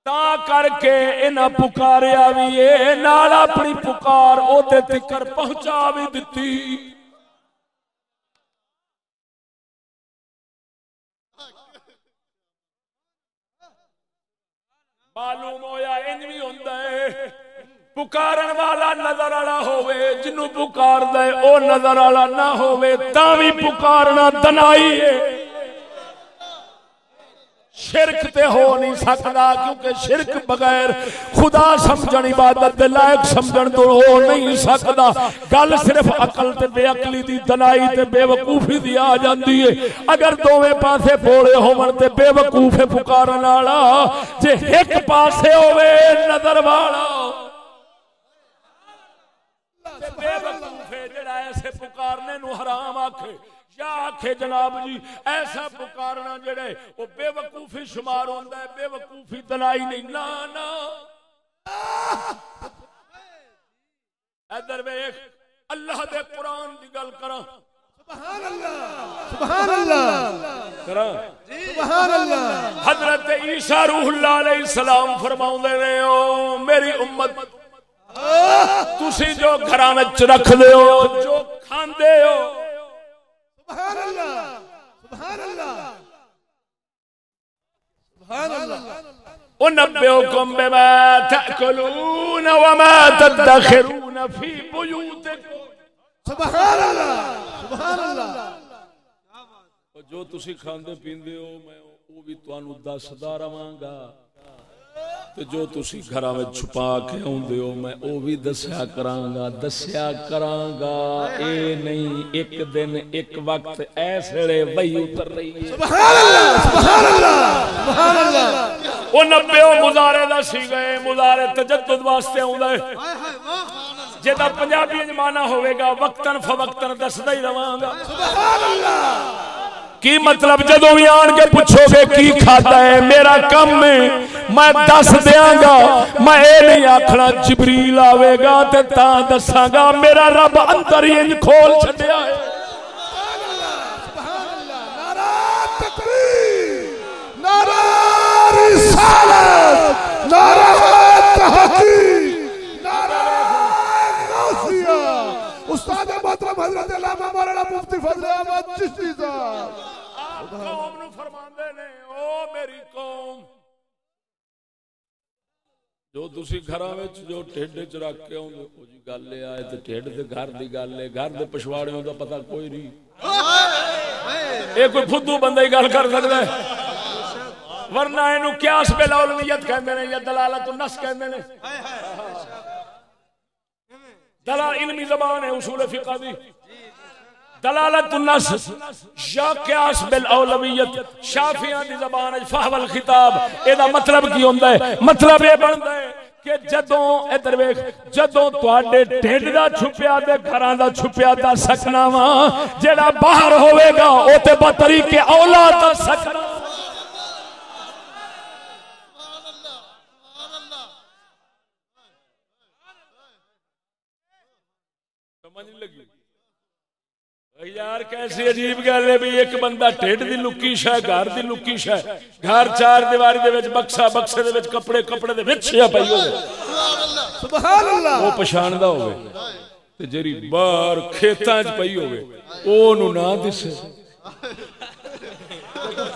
تا کر کے انہاں پکاریا بھی اے نال اپنی پکار او تے تکر پہنچا بھی دتی۔ معلوم ہویا، انج بھی ہوندا ہے۔ پکارن والا نظر والا ہوے جنوں پکار دے او نظر والا نہ ہوے تاں بھی پکارنا دنائی ہے شرک تے ہو نہیں سکتا کیونکہ شرک بغیر خدا سمجھن عبادت دے لائق سمجھن تو ہو نہیں سکتا گل صرف عقل تے بے عقلی دی دلائی تے بے وقوفی دی آ جاندی ہے اگر دوویں پاسے بولے ہون تے بے وقوف پکارن والا جے ایک پاسے ہوے نظر والا تے بے وقوف جڑا ایسے پکارنے نو حرام آکھے یا آکھے جناب جی ایسا پکارنا جڑے وہ بے وقوفی شمار ہوتا ہے بے وقوفی دلائی نہیں نا نا۔ ادھر اللہ دے قرآن دی گل کرا سبحان اللہ۔ کرا سبحان اللہ۔ حضرت عیسیٰ روح اللہ علیہ السلام فرماؤں دے رہے ہو میری امت تسی جو گھراں وچ رکھ دے ہو جو کھاندے ہو۔ سبحان اللہ سبحان اللہ۔ سبحان اللہ۔ انبئكم بما تأكلون وما تدخرون في بيوتكم سبحان اللہ سبحان اللہ۔ جو تسی کھاندے پیندے ہو میں وہ بھی تانوں دسدا رواں گا۔ تے جو تسی گھراں وچ چھپا کے اوندے ہو میں او بھی دسیا کراں گا دسیا کراں گا اے نہیں ایک دن ایک وقت ایسے وہی اتر رہی ہے۔ سبحان اللہ سبحان اللہ سبحان اللہ۔ وہ نبے مزارے دا سی گئے مزارے تجدد واسطے آਉਂਦਾ ہے۔ جدا پنجابی جمانہ ہوئے گا وقتاً فوقتاً دسدا ہی رواں گا۔ کی مطلب جدوں بھی آن کے پوچھو گے کی کھاتا ہے؟ میرا کم ہے۔ میں دس دیاں گا۔ میں اے نہیں آکھنا جبریل آوے گا تے تاں دساں گا۔ میرا رب اندر ہی انج کھول چھڈیا ہے۔ رسالت نعرہ تحقیق استاد محترم حضرت علامہ مولانا مفتی فضل احمد چشتی صاحب۔ قوم نو فرماندے نے، او میری قوم۔ جو تسی گھراں وچ جو ٹھڈ چ رکھ کے اوندے او جی گل اے آئے تے ٹھڈ تے گھر دی گل اے گھر دے پچھواڑیوں دا پتہ کوئی نہیں۔ اے کوئی فدو بندہ ہی گل کر سکدا ہے۔ ورنہ اینو قیاس بلا علمیت کہندے نے یا دلالت النص کہندے نے۔ دلال علمی زبان ہے، اصول فقہ دی۔ دلالت النص، یا قیاس بالاولویت، شافیاں دی زبان ہے فہو الخطاب اے دا مطلب کی ہوندا ہے؟ مطلب اے بندا ہے کہ جدوں ادھر ویکھ، جدوں تواڈے ڈھڈ دا چھپیا تے گھراں دا چھپیا دا سکنا وا، جیڑا باہر ہوے گا او تے بطریق اولاد دا سکنا سمجھ لگی؟ یار کیسی عجیب گل ہے بھی ایک بندہ ٹھڈ دی لکی شے گھر دی لکی شے گھر چار دیواری دے وچ بکسا بکسے دے وچ کپڑے کپڑے دے وچ شے پئی ہوے سبحان اللہ۔ وہ پہچاندا ہوے تے جری باہر کھیتاں وچ پئی ہوے او نو نہ دسے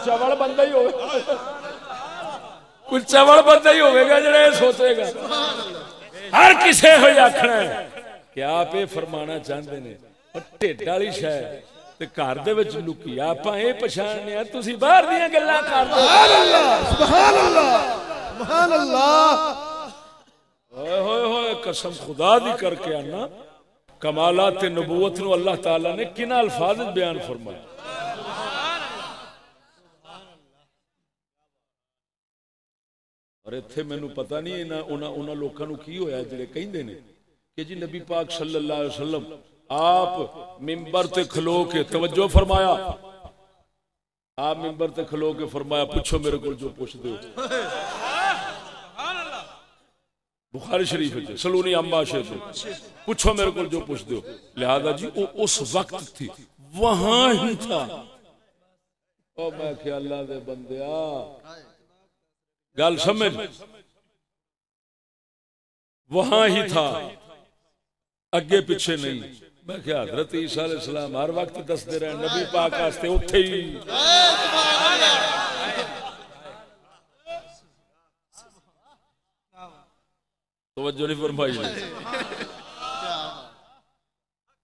چوڑ بندہ ہی ہوے کوئی چوڑ بندہ ہی ہوے گا جڑا یہ سوچے گا۔ ہر کسے ہوئی آکھنا ہے کہ آپ یہ فرمانا چاہتے ہیں ٹھڈ والی شاید گھر لکی باہر قسم خدا دی کر کے آنا کمالات نبوت نو اللہ تعالی نے کن الفاظ بیان فرمایا اور اتنے مینو پتہ نہیں انہوں لوگوں کی ہوا جڑے کہ جی نبی پاک صلی اللہ علیہ وسلم آپ ممبر تے کھلو کے توجہ فرمایا۔ آپ ممبر تے کھلو کے فرمایا، پوچھو میرے کو جو پوچھ دے بخاری شریف ہے، سلونی امبا شریف پوچھو میرے کو جو پوچھ دے لہذا جی وہ اس وقت تھی، وہاں ہی تھا۔ او میں کہ اللہ دے بندیا گل سمجھ؟ وہاں ہی تھا۔ اگے پیچھے نہیں۔ میں کہ حضرت عیسیٰ علیہ السلام ہر وقت دس دے رہے ہیں نبی پاک آستے اٹھے ہی۔ توجہ نہیں فرمائی۔ نے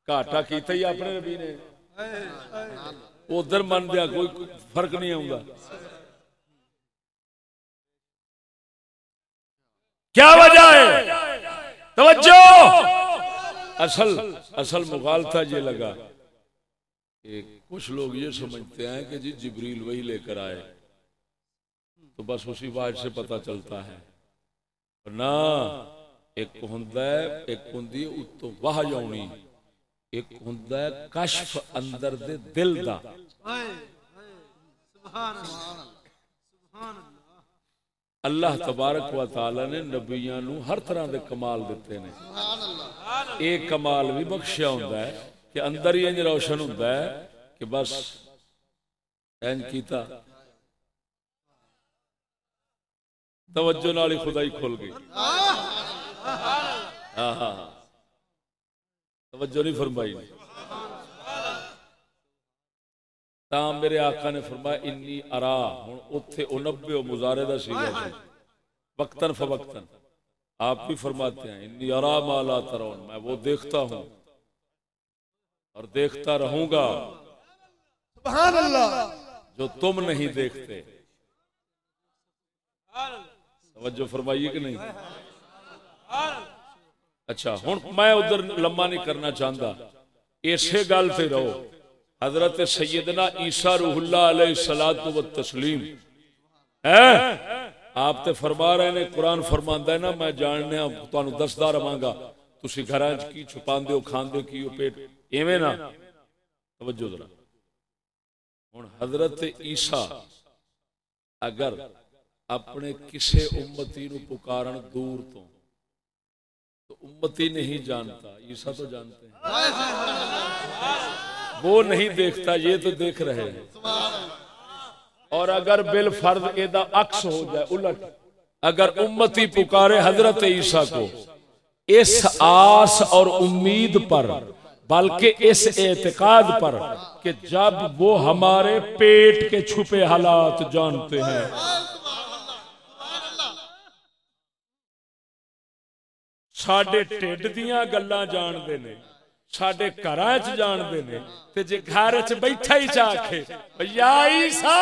گھاٹا کیتا ہی اپنے نبی نے۔ ادھر من دیا کوئی فرق نہیں آؤں کیا وجہ ہے؟ توجہ! اصل اصل مغالطہ یہ لگا۔ کہ کچھ لوگ یہ سمجھتے ہیں کہ جی جبریل وہی لے کر آئے۔ تو بس اسی بات سے پتہ چلتا ہے۔ نہ ایک ہوندا ہے ایک ہوندی ہے اتوں واہ جاونی ایک ہوندا ہے کشف اندر دے دل دا۔ اللہ۔ اللہ تبارک و تعالی نے نبیاں نو ہر طرح دے کمال دیتے نے۔ ایک کمال بھی بخشیا ہوندا ہے کہ اندر ہی انج روشن ہوندا ہے کہ بس انج کیتا۔ توجہ نال ہی خدائی کھل گئی۔ ہاں ہاں۔, ہاں۔ توجہ نہیں فرمائی۔ تا میرے آقا نے فرمایا انی ارا ہن اوتھے 90 و مضارع دا سیغہ سی وقتاً فوقتاً آپ بھی فرماتے ہیں انی ارا ما لا ترون میں وہ دیکھتا ہوں اور دیکھتا رہوں گا سبحان اللہ جو تم نہیں دیکھتے توجہ فرمائیے کہ نہیں اچھا ہوں میں ادھر لمبا نہیں کرنا چاہتا اسی گل سے رہو حضرت سیدنا عیسیٰ روح اللہ علیہ السلام و تسلیم آپ تے فرما رہے نے، قرآن فرماندا ہے نا، میں جاننے ہاں تانوں دسدا رہاں گا۔ تسی گھراں وچ کی چھپاندے ہو، کھاندے ہو، کی ہو پیٹ؟ ایویں نا۔ توجہ ذرا۔ ہن حضرت عیسیٰ اگر اپنے کسے امتی نو پکارن دور تو تو امتی نہیں جانتا، عیسیٰ تو جانتے ہیں۔ وہ نہیں دیکھتا، یہ تو دیکھ رہے ہیں۔ اور اگر بالفرض ادا عکس ہو جائے، الٹ۔ اگر امتی پکارے حضرت عیسیٰ کو، اس آس اور امید پر، بلکہ اس اعتقاد پر کہ جب وہ ہمارے پیٹ کے چھپے حالات جانتے ہیں۔ ساڈے ٹھڈ دیاں گلاں جاندے نے۔ ساڈے گھراں چ جاندے نے تے جے گھر چ بیٹھا ہی چاکھے یا عیسیٰ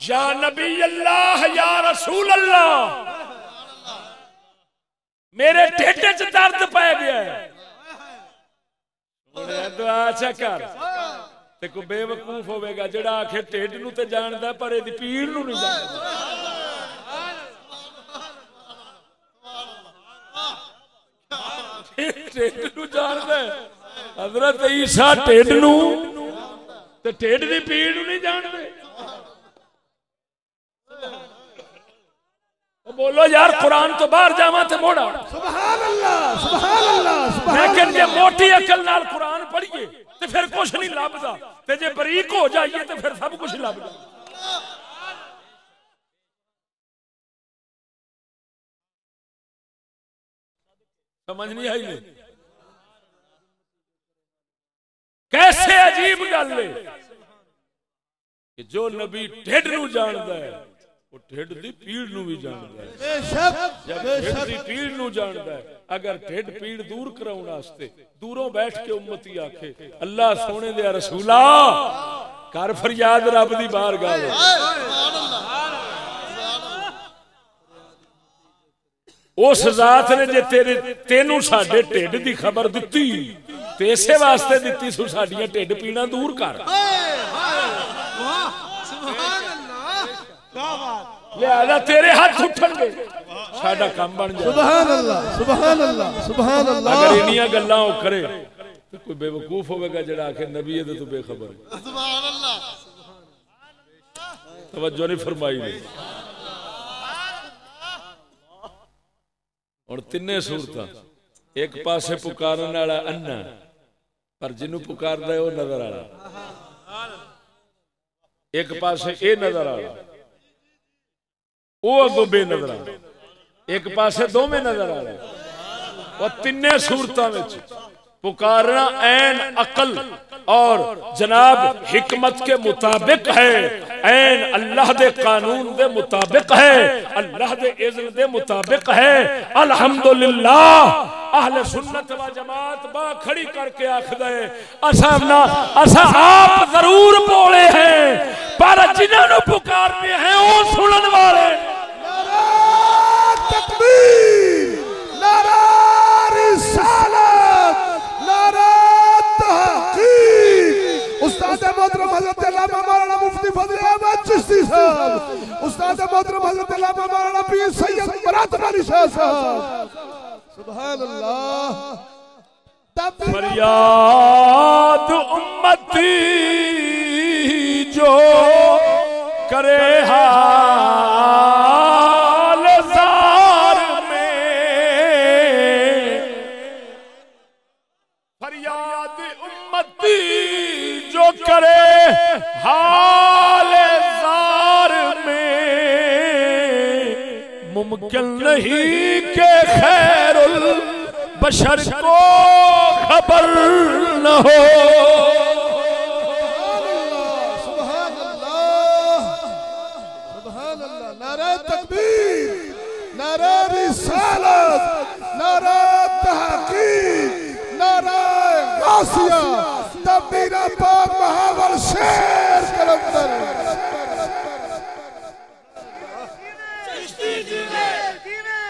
یا نبی اللہ یا رسول اللہ میرے ٹھڈ چ درد پے گیا ہے دعا چا کر تے کو بے وقوف ہوے گا جڑا آکھے ٹھڈ نو تے جاندا پر ایدی پیڑ نو نہیں جاندا ٹھڈ نو جاندا ہے حضرت عیسیٰ ٹھڈ نو تے دی پیڑ نو نہیں جاندے او بولو یار قرآن تو باہر جاواں تے موڑا سبحان اللہ سبحان اللہ سبحان لیکن جے موٹی عقل نال قرآن پڑھیے تے پھر کچھ نہیں لبدا تے جے بریک ہو جائیے تے پھر سب کچھ لب سمجھ نہیں آئی نہیں کیسے عجیب گل ہے کہ جو نبی ڈھڈ نو جاندا ہے وہ ٹھڈ دی پیڑ نو بھی جاندا ہے۔ بے شک جب ٹھڈ دی پیڑ نو جاندا ہے اگر ٹھڈ پیڑ دور کراون واسطے دوروں بیٹھ کے امتی آکھے اللہ سونے دے رسولا کر فریاد رب دی بارگاہ اس ذات نے جے تیرے تینوں ساڈے ٹھڈ دی خبر دتی تے اسے واسطے دتی سو ساڈیاں ٹھڈ پیڑاں دور کر۔ لہذا تیرے ہاتھ اٹھن گے۔ ساڈا کام بن جائے۔ سبحان اللہ سبحان اللہ سبحان اگر اللہ انیاں گلاں او کرے تو کوئی بے وقوف ہوے گا جڑا کہ نبی ہے تو بے خبر ہے۔ توجہ نہیں فرمائی نے۔ اور تینے صورتاں ایک پاسے پکارن والا انا پر جنوں پکاردا ہے او نظر والا ایک پاسے اے نظر والا او اگوں بے نظر والا ایک پاسے دوویں نظر والا وہ تینے صورتاں وچ پکارنا عین عقل اور جناب حکمت کے مطابق ہے عین، اللہ دے قانون دے مطابق ہے، اللہ دے اذن دے مطابق ہے۔ الحمدللہ، اہل سنت و جماعت با کھڑی کر کے آخ دے اسا نا اسا آپ ضرور بولے ہیں، پر جنہاں نو پکارنے ہیں، او سنن والے۔ نعرہ تکبیر نعرہ رسالت نعرہ تحقیق استاد محترم حضرت علامہ مولانا مفتی فضل احمد چشتی صاحب، استاد محترم حضرت علامہ مولانا پیر سید مراتب علی شاہ صاحب۔ سبحان اللہ۔ فریاد امتی جو کرے ہاں۔ کرے، حال زار میں۔ ممکن نہیں کہ خیر البشر کو خبر نہ ہو۔ رسالت، نعرہ تحقیق، نعرہ غاسیہ تبیرہ پاک محاور شیر کلندر۔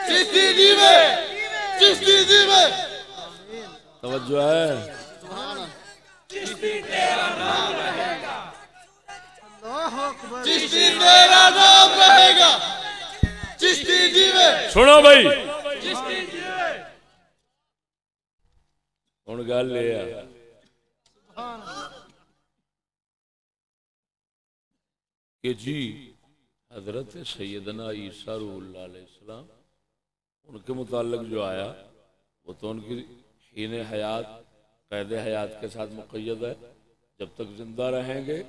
چشتی جی میں چشتی جی میں توجہ ہے۔ چشتی تیرا نام رہے گا۔ چشتی جی میں۔ سنو بھائی۔ ہوں گل یہ کہ جی حضرت سیدنا عیسیٰ روح اللہ علیہ السلام، ان کے متعلق جو آیا، وہ تو ان کی حین حیات، قید حیات کے ساتھ مقید ہے۔ جب تک زندہ رہیں گے،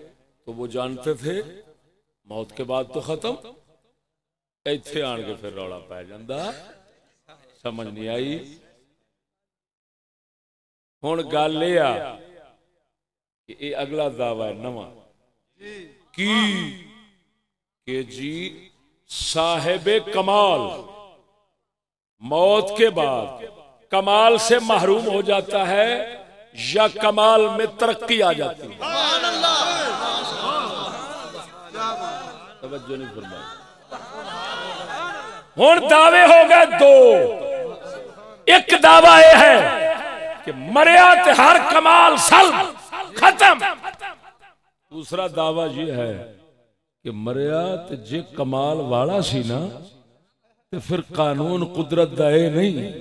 تو وہ جانتے تھے، موت کے بعد تو ختم۔ ایتھے آن کے پھر رولا پی جاندہ۔ سمجھ نہیں آئی۔ ہوں گل یہ کہ یہ اگلا دعوی ہے نواں کی؟ کہ جی صاحب کمال۔ موت کے بعد کمال سے محروم ہو جاتا ہے یا کمال میں ترقی آ جاتی ہے؟ توجہ نہیں فرمائی۔ ہوں دعوے ہو گئے دو۔ ایک دعویٰ یہ ہے کہ مریا ہر کمال سل۔ ختم! دوسرا دعویٰ یہ ہے کہ مریا تے جے کمال والا سی نا، تے پھر قانون قدرت دا اے نہیں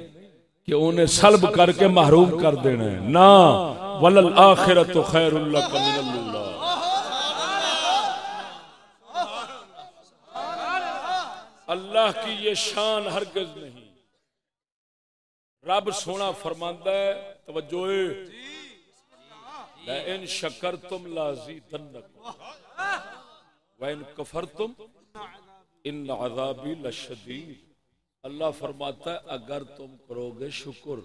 کہ انہیں سلب کر کے محروم کر دینا ہے۔ نا ولل آخرت خیر اللہ من اللہ اللہ کی یہ شان ہرگز نہیں۔ رب سونا فرماندا ہے، توجہ اے لئن شکرتم لازیدنکم وَإِن کفرتم، ان عذابی لشدید. اللہ فرماتا ہے، اگر تم کرو گے شکر،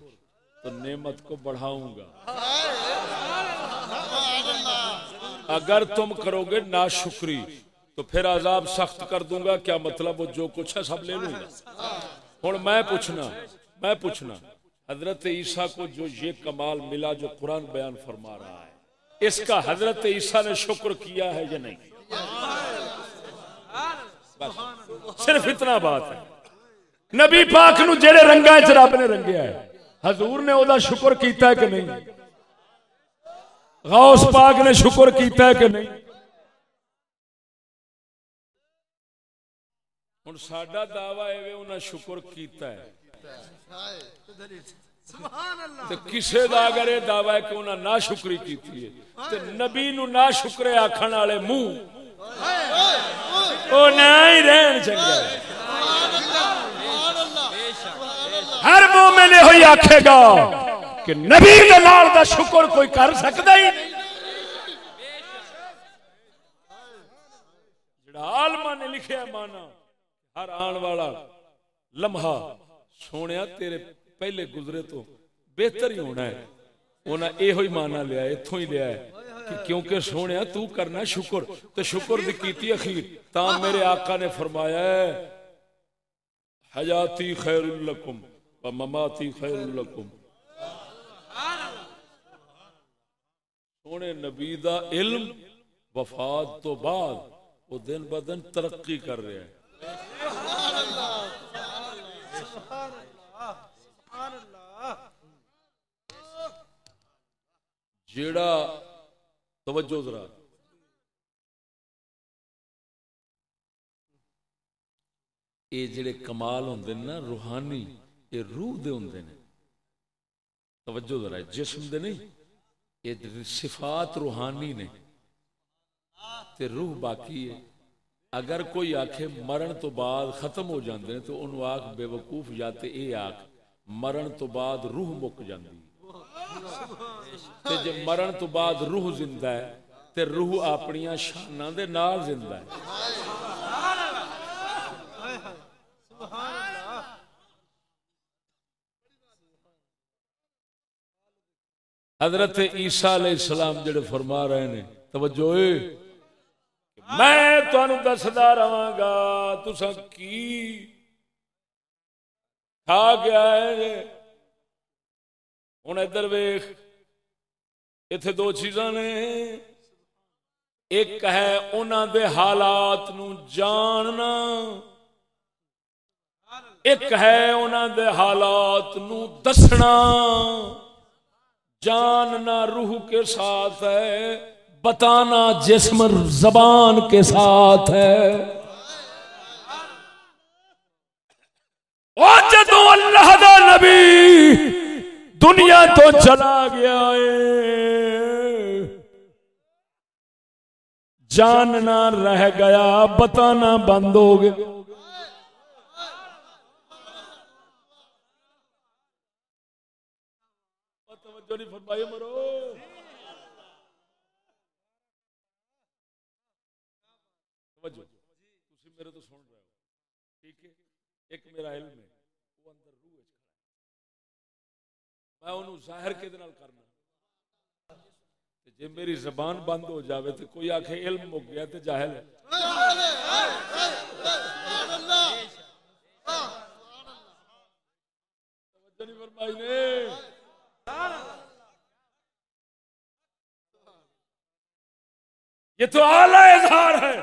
تو نعمت کو بڑھاؤں گا۔ اگر تم کرو گے ناشکری، تو پھر عذاب سخت کر دوں گا۔ کیا مطلب؟ وہ جو کچھ ہے سب لے لوں گا۔ ہوں میں پوچھنا میں پوچھنا، حضرت عیسیٰ کو جو یہ کمال ملا جو قرآن بیان فرما رہا ہے اس کا حضرت عیسیٰ نے شکر کیا ہے یا نہیں؟ بس، صرف اتنا بات ہے۔ نبی پاک نو جڑے رنگا چ رب نے رنگیا ہے، حضور نے او دا شکر کیتا ہے کہ نہیں؟ غوث پاک نے شکر کیتا ہے کہ نہیں؟ ہن ساڈا دعوی ہے انہاں شکر کیتا ہے۔ تے کسے دا اگر یہ دعوی ہے کہ انہاں نا شکری کیتی ہے تے نبی نو شکرے آکھن والے منہ او نہ ہی رہن چنگا ہے ہر مومن یہ ہوئی آکھے گا کہ نبی دے نال دا شکر کوئی کر سکتا ہی نہیں۔ جڑا عالمہ نے لکھیا مانا ہر آن والا لمحہ سونیا تیرے پہلے گزرے تو بہتر ہی ہونا ہے۔ انہاں اے ہوئی مانا لیا ہے اتھوں ہی لیا ہے کہ کیونکہ سونیا تو کرنا شکر تو شکر دی کیتی اخیر۔ تاں میرے آقا نے فرمایا ہے، حیاتی خیر لکم و مماتی خیر لکم۔ سونے نبی دا علم وفات تو بعد وہ دن ب دن ترقی کر رہا ہے جیڑا توجہ ذرا۔ یہ جڑے کمال ہوندے نا، روحانی، یہ روح دے ہوندے نے۔ توجہ ذرا جسم دے نہیں، یہ صفات روحانی نے۔ تے روح باقی ہے۔ اگر کوئی آکھے مرن تو بعد ختم ہو جاندے نے، تو انہوں آکھ بے وقوف یا تے اے آکھ مرن تو بعد روح مک جاندی۔ تے جے مرن تو بعد روح زندہ ہے، تے روح اپنیاں شاناں دے نال زندہ ہے۔ حضرت عیسیٰ علیہ السلام جڑے فرما رہے نے، توجہ اے، میں تانوں دسدا رہاں گا، تساں کی کھا گیا ہے ہن ادھر ویکھ ایتھے دو چیزاں نے ایک ہے انہاں دے حالات نو جاننا ایک ہے انہاں دے حالات نو دسنا جاننا روح کے ساتھ ہے بتانا جسم زبان کے ساتھ ہے جدو اللہ دا نبی دنیا تو چلا گیا ہے جاننا رہ گیا بتانا بند ہو گیا میرے تو سن رہے ہو۔ ٹھیک ہے؟ ایک میرا علم ہے، وہ اندر روح میں ظاہر کے کرنا۔ تے جے میری زبان بند ہو جاوے تے کوئی آکھے علم مک گیا تے جاہل ہے۔ یہ تو اعلی اظہار ہے۔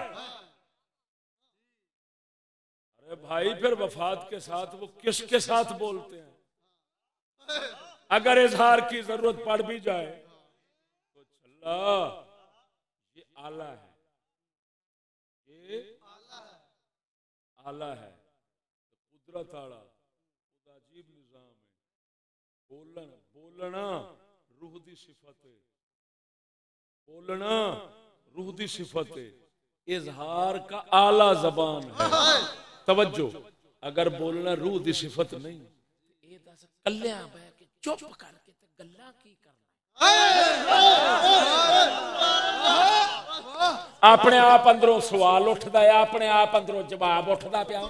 ارے بھائی، پھر وفات کے ساتھ وہ کس کے ساتھ بولتے ہیں؟ اگر اظہار کی ضرورت پڑ بھی جائے۔ تو یہ اعلی ہے۔ یہ اعلی ہے۔ قدرت والا، خدا عجیب نظام ہے۔ بولن، بولنا روح دی صفت ہے۔ بولنا روح دی صفت ہے۔ اظہار کا اعلی زبان ہے۔ توجہ، اگر بولنا روح دی صفت نہیں یہ دس کلیاں بہ کے چپ کر کے تے گلاں کی اپنے آپ اندروں سوال اٹھدا ہے اپنے آپ اندروں جواب اٹھدا پیا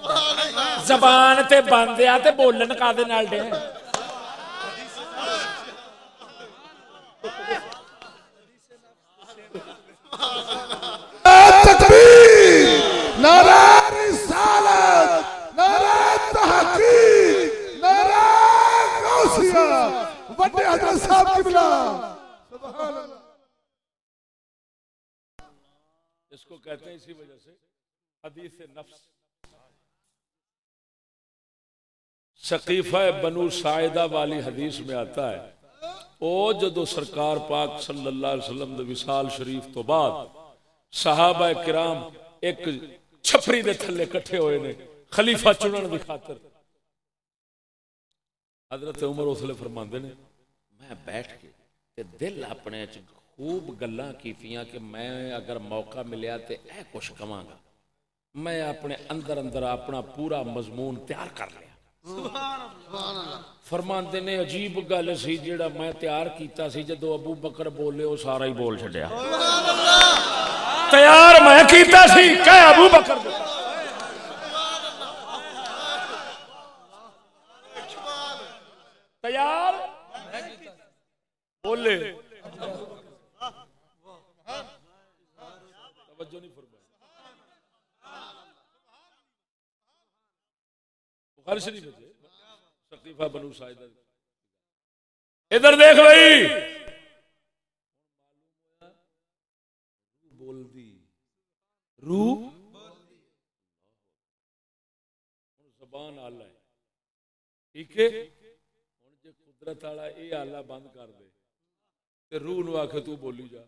زبان تے بند آ تے بولن کا دے نال ڈے وڈے حضرت صاحب قبلہ سبحان اللہ۔ اس کو کہتے ہیں اسی وجہ سے حدیث نفس۔ سقیفہ بنو سائدہ والی حدیث میں آتا ہے، او جدو سرکار پاک صلی اللہ علیہ وسلم دے وصال شریف تو بعد صحابہ کرام ایک چھپری دے تھلے کٹھے ہوئے نے، خلیفہ چنن دی خاطر۔ حضرت عمر اسلے فرماندے نے میں بیٹھ کے تے دل اپنے چ خوب گلاں کیتیاں کہ میں اگر موقع ملیا تے اے کچھ کواں گا۔ میں اپنے اندر اندر اپنا پورا مضمون تیار کر لیا۔ فرماندے نے عجیب گل سی جیڑا میں تیار کیتا سی جدو ابو بکر بولے وہ سارا ہی بول چھڈیا۔ تیار میں کیتا سی کہ ابو بکر۔ تیار؟ بولے۔ توجہ نہیں فرمائی۔ بخاری شریف ہے جی۔ سقیفہ بنو سائدہ ادھر دیکھ بھائی۔ بول دی روح؟ زبان آلہ ہے۔ ٹھیک ہے؟ قدرت والا یہ آلہ بند کر دے۔ تے روح نو آخ تو بولی جا۔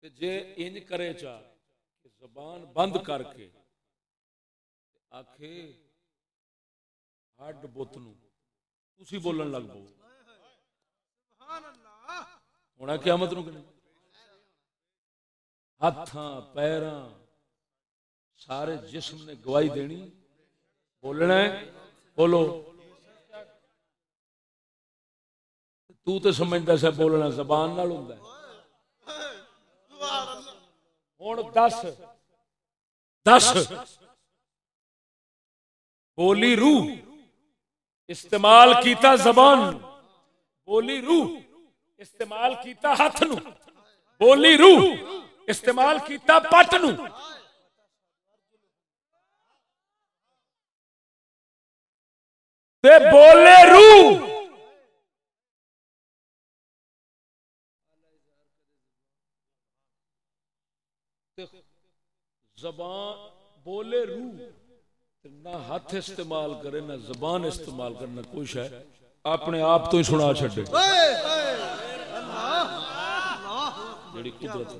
تے جے انج کرے چا کہ زبان بند کر کے آخے ہڈ بت نو۔ تسی بولن لگ پو۔ ہونا قیامت نو کہ نہیں؟ ہاتھاں پیراں، سارے جسم نے گواہی دینی۔ بولنا ہے؟ بولو۔ تو تے سمجھدا سا بولنا زبان نال ہوندا ہے۔ ہن دس۔ دس۔ بولی روح۔ استعمال کیتا زبان۔ بولی روح۔ استعمال کیتا ہاتھ نو۔ بولی روح۔ استعمال کیتا پٹ نو۔ تے بولے روح۔ زبان، بولے روح۔ نہ ہاتھ استعمال کرے، نہ زبان استعمال کرے، نہ کچھ ہے۔ اپنے آپ تو ہی سنا چھڈے۔ جڑی قدرت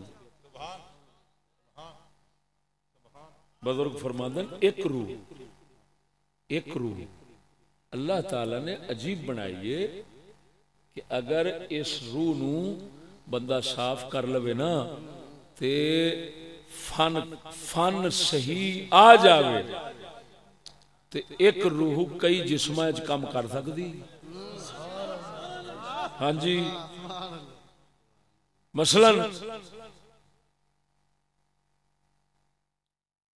بزرگ فرماندن ایک روح ایک روح۔ اللہ تعالی نے عجیب بنائی ہے کہ اگر اس روح نو بندہ صاف کر لوے نا، تے فن فن صحیح آ جاوے، تے ایک روح کئی جسماں وچ کام کر سکدی۔ ہاں جی۔ مثلا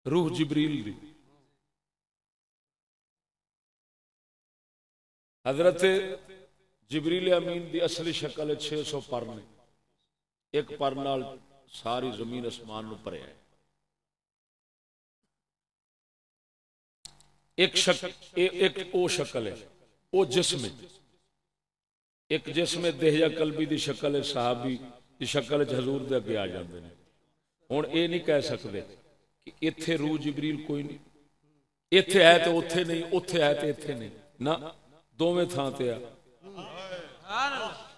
روح جبریل دی۔ حضرت جبریل امین دی اصلی شکل ہے چھ سو پر نے ایک پر نال ساری زمین اسمان نو پریا ہے ایک شکل ایک او شکل ہے، او جسم ہے۔ ایک جسم ہے دہیا قلبی دی شکل ہے، صحابی دی شکل ہے حضور دے اگے آ جاندے نے۔ ہن اے نہیں کہہ سکدے کہ ایتھے روح جبریل کوئی نہیں۔ ایتھے ہے تے اوتھے نہیں، اوتھے ہے تے ایتھے نہیں۔ نہ، دوویں تھاں تے آ۔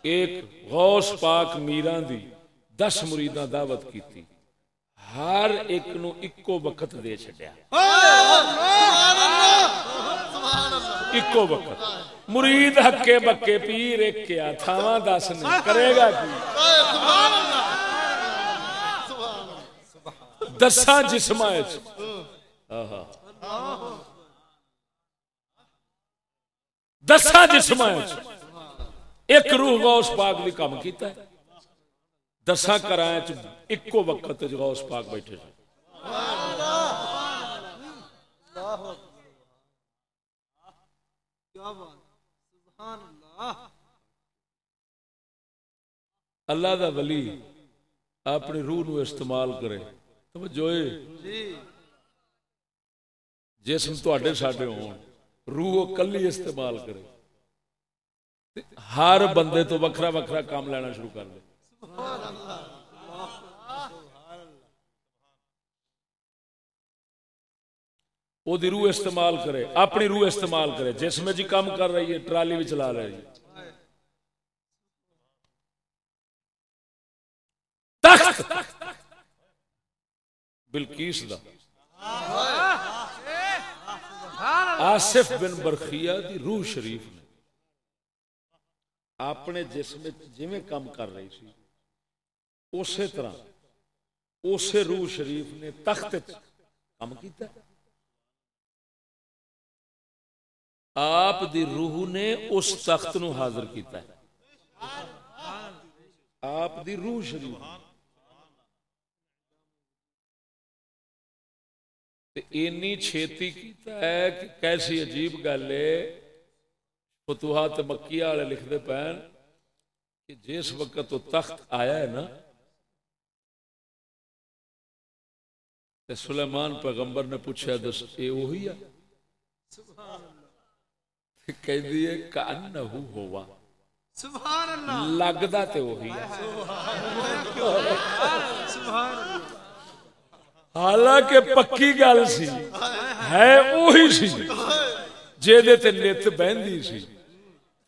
ایک غوث پاک میران دی دس مریداں دعوت کیتی۔ ہر ایک نو اکو وقت دے چھڈیا۔ اکو وقت۔ مرید ہکے بکے پیر ایک کیا تھاواں دس نہیں، کرے گا کی؟ دساں جسماں وچ۔ آہا۔ دساں جسماں ایک روح غوث پاک دی کام کیتا ہے۔ دساں کرائیں چ اکو وقت وچ غوث پاک بیٹھے سن۔ اللہ دا ولی اپنی روح نو استعمال کرے۔ توجہ جسم تواڈے ساڈے ہون، روح کلی استعمال کرے۔ ہر بندے تو وکھرا وکھرا کام لینا شروع کر دے۔ وہ دی روح استعمال کرے، اپنی روح استعمال کرے، جس میں جی کام کر رہی ہے، ٹرالی بھی چلا رہی ہے۔ تخت! بلکیس دا۔ آصف بن برخیا دی روح شریف نے۔ اپنے جسم جویں جی کام کر رہی سی اسی طرح اسی روح شریف نے تخت وچ کام کیتا ہے۔ آپ دی روح نے اس تخت نو حاضر کیتا ہے۔ آپ دی روح شریف اینی چھیتی کیتا ہے کہ کیسی عجیب گل ہے۔ فتوحات مکیہ والے لکھتے پین کہ جس وقت وہ تخت آیا ہے نا تے سلیمان پیغمبر نے پوچھا دس اے وہی ہے؟ کہہ دیے کانہو ہوا۔ سبحان اللہ لگدا تے وہی ہے۔ حالانکہ پکی گل سی ہے وہی سی جے تے نت بہندی سی۔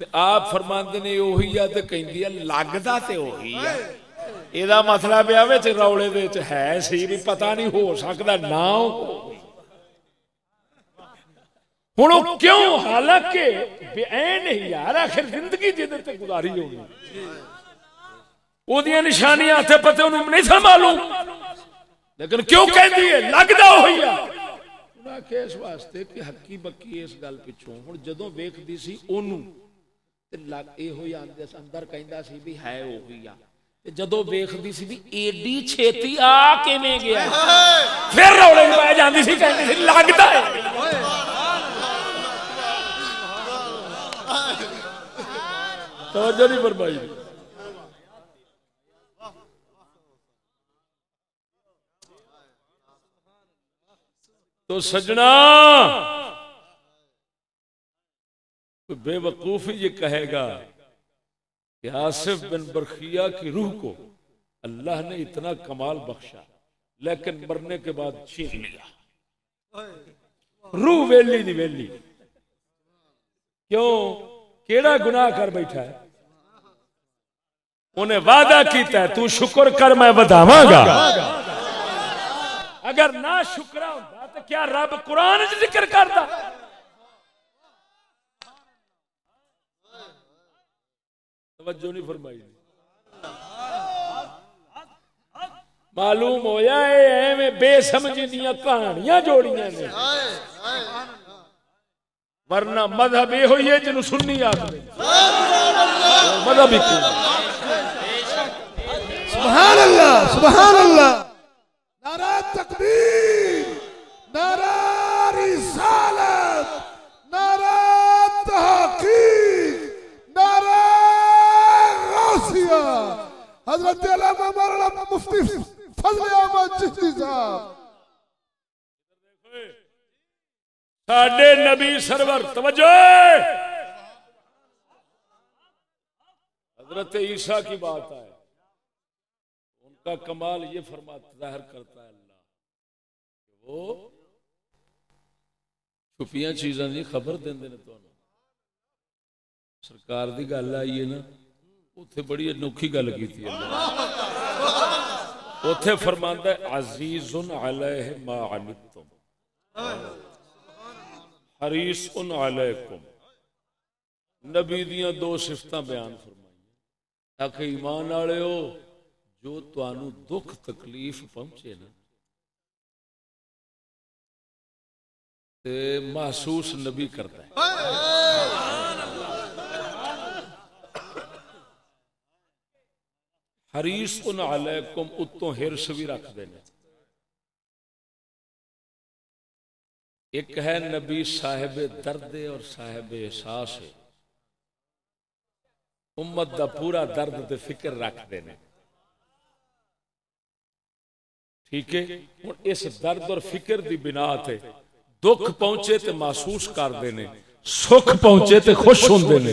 تے آپ فرماندے نے وہی ہے تے کہندی ہے لگدا تے وہی ہے۔ یہ مطلب پیا روڑے ہے سی بھی پتہ نہیں ہو سکتا نہ ہوں کیوں حالانکہ نہیں یار آخر زندگی جہد گزاری ہوگی وہ نشانیاں ہاتھے پتے انہوں نہیں سا معلوم لیکن کیوں کہتی لگتا ہوئی اس واسطے کہ حقی بکی اس گل پچھوں ہوں جدوں ویکھدی سی اونوں تے لگ اے ہویا اندر کہندا سی بھی ہے ہو گیا جدو ویختی سی بھی ایڈی چھتی آ کے میں گیا پھر روڑے پایا جاندی سی کہندی سی لگتا ہے توجہ نہیں فرمائی تو سجنا بے وقوف یہ کہے گا کہ آصف بن برخیا کی روح کو اللہ نے اتنا کمال بخشا، لیکن مرنے کے بعد چھین لیا۔ روح ویلی نہیں ویلی۔ کیوں؟ کیڑا گناہ کر بیٹھا ہے؟ انہیں وعدہ کیتا ہے، تو شکر کر میں بداواں گا۔ اگر نہ شکرا ہوتا تو کیا رب قرآن ذکر کرتا؟ توجہ نہیں فرمائی معلوم ہویا ہے ایویں بے سمجھی دیاں کہانیاں جوڑیاں نے۔ ورنہ مذہب یہ ہوئی ہے جنہوں سننی آدمی مذہب ہی سبحان اللہ سبحان اللہ نعرہ تکبیر نعرہ رسالت نعرہ تحقیق نعرہ غوثیہ حضرت علامہ مولانا مفتی فضل احمد چشتی صاحب۔ ساڈے نبی سرور، توجہ! حضرت عیسیٰ کی بات ہے ان کا کمال یہ فرماتا ظاہر کرتا ہے اللہ کہ وہ چھپیاں چیزاں دی خبر دیندے نے تانوں۔ سرکار دی گل آئی ہے نا اوتھے بڑی انوکھی گل کیتی ہے۔ اللہ اوتھے ہے، عزیز علیہ ما عنتم۔ حریص علیکم۔ نبی دیاں دو صفتاں بیان فرمائی کہ ایمان والے ہو، جو توانو دکھ تکلیف پہنچے نا۔ تے محسوس نبی کرتا ہے۔ حریص ان علیکم اتوں ہرس بھی رکھ دینے۔ ایک ہے نبی صاحب درد اور صاحب احساس۔ امت دا پورا درد تے فکر رکھ دینے۔ ٹھیک ہے؟ ہن اس درد اور فکر دی بنا تے دکھ پہنچے تے محسوس کر دینے۔ سکھ پہنچے تے خوش ہوندے نے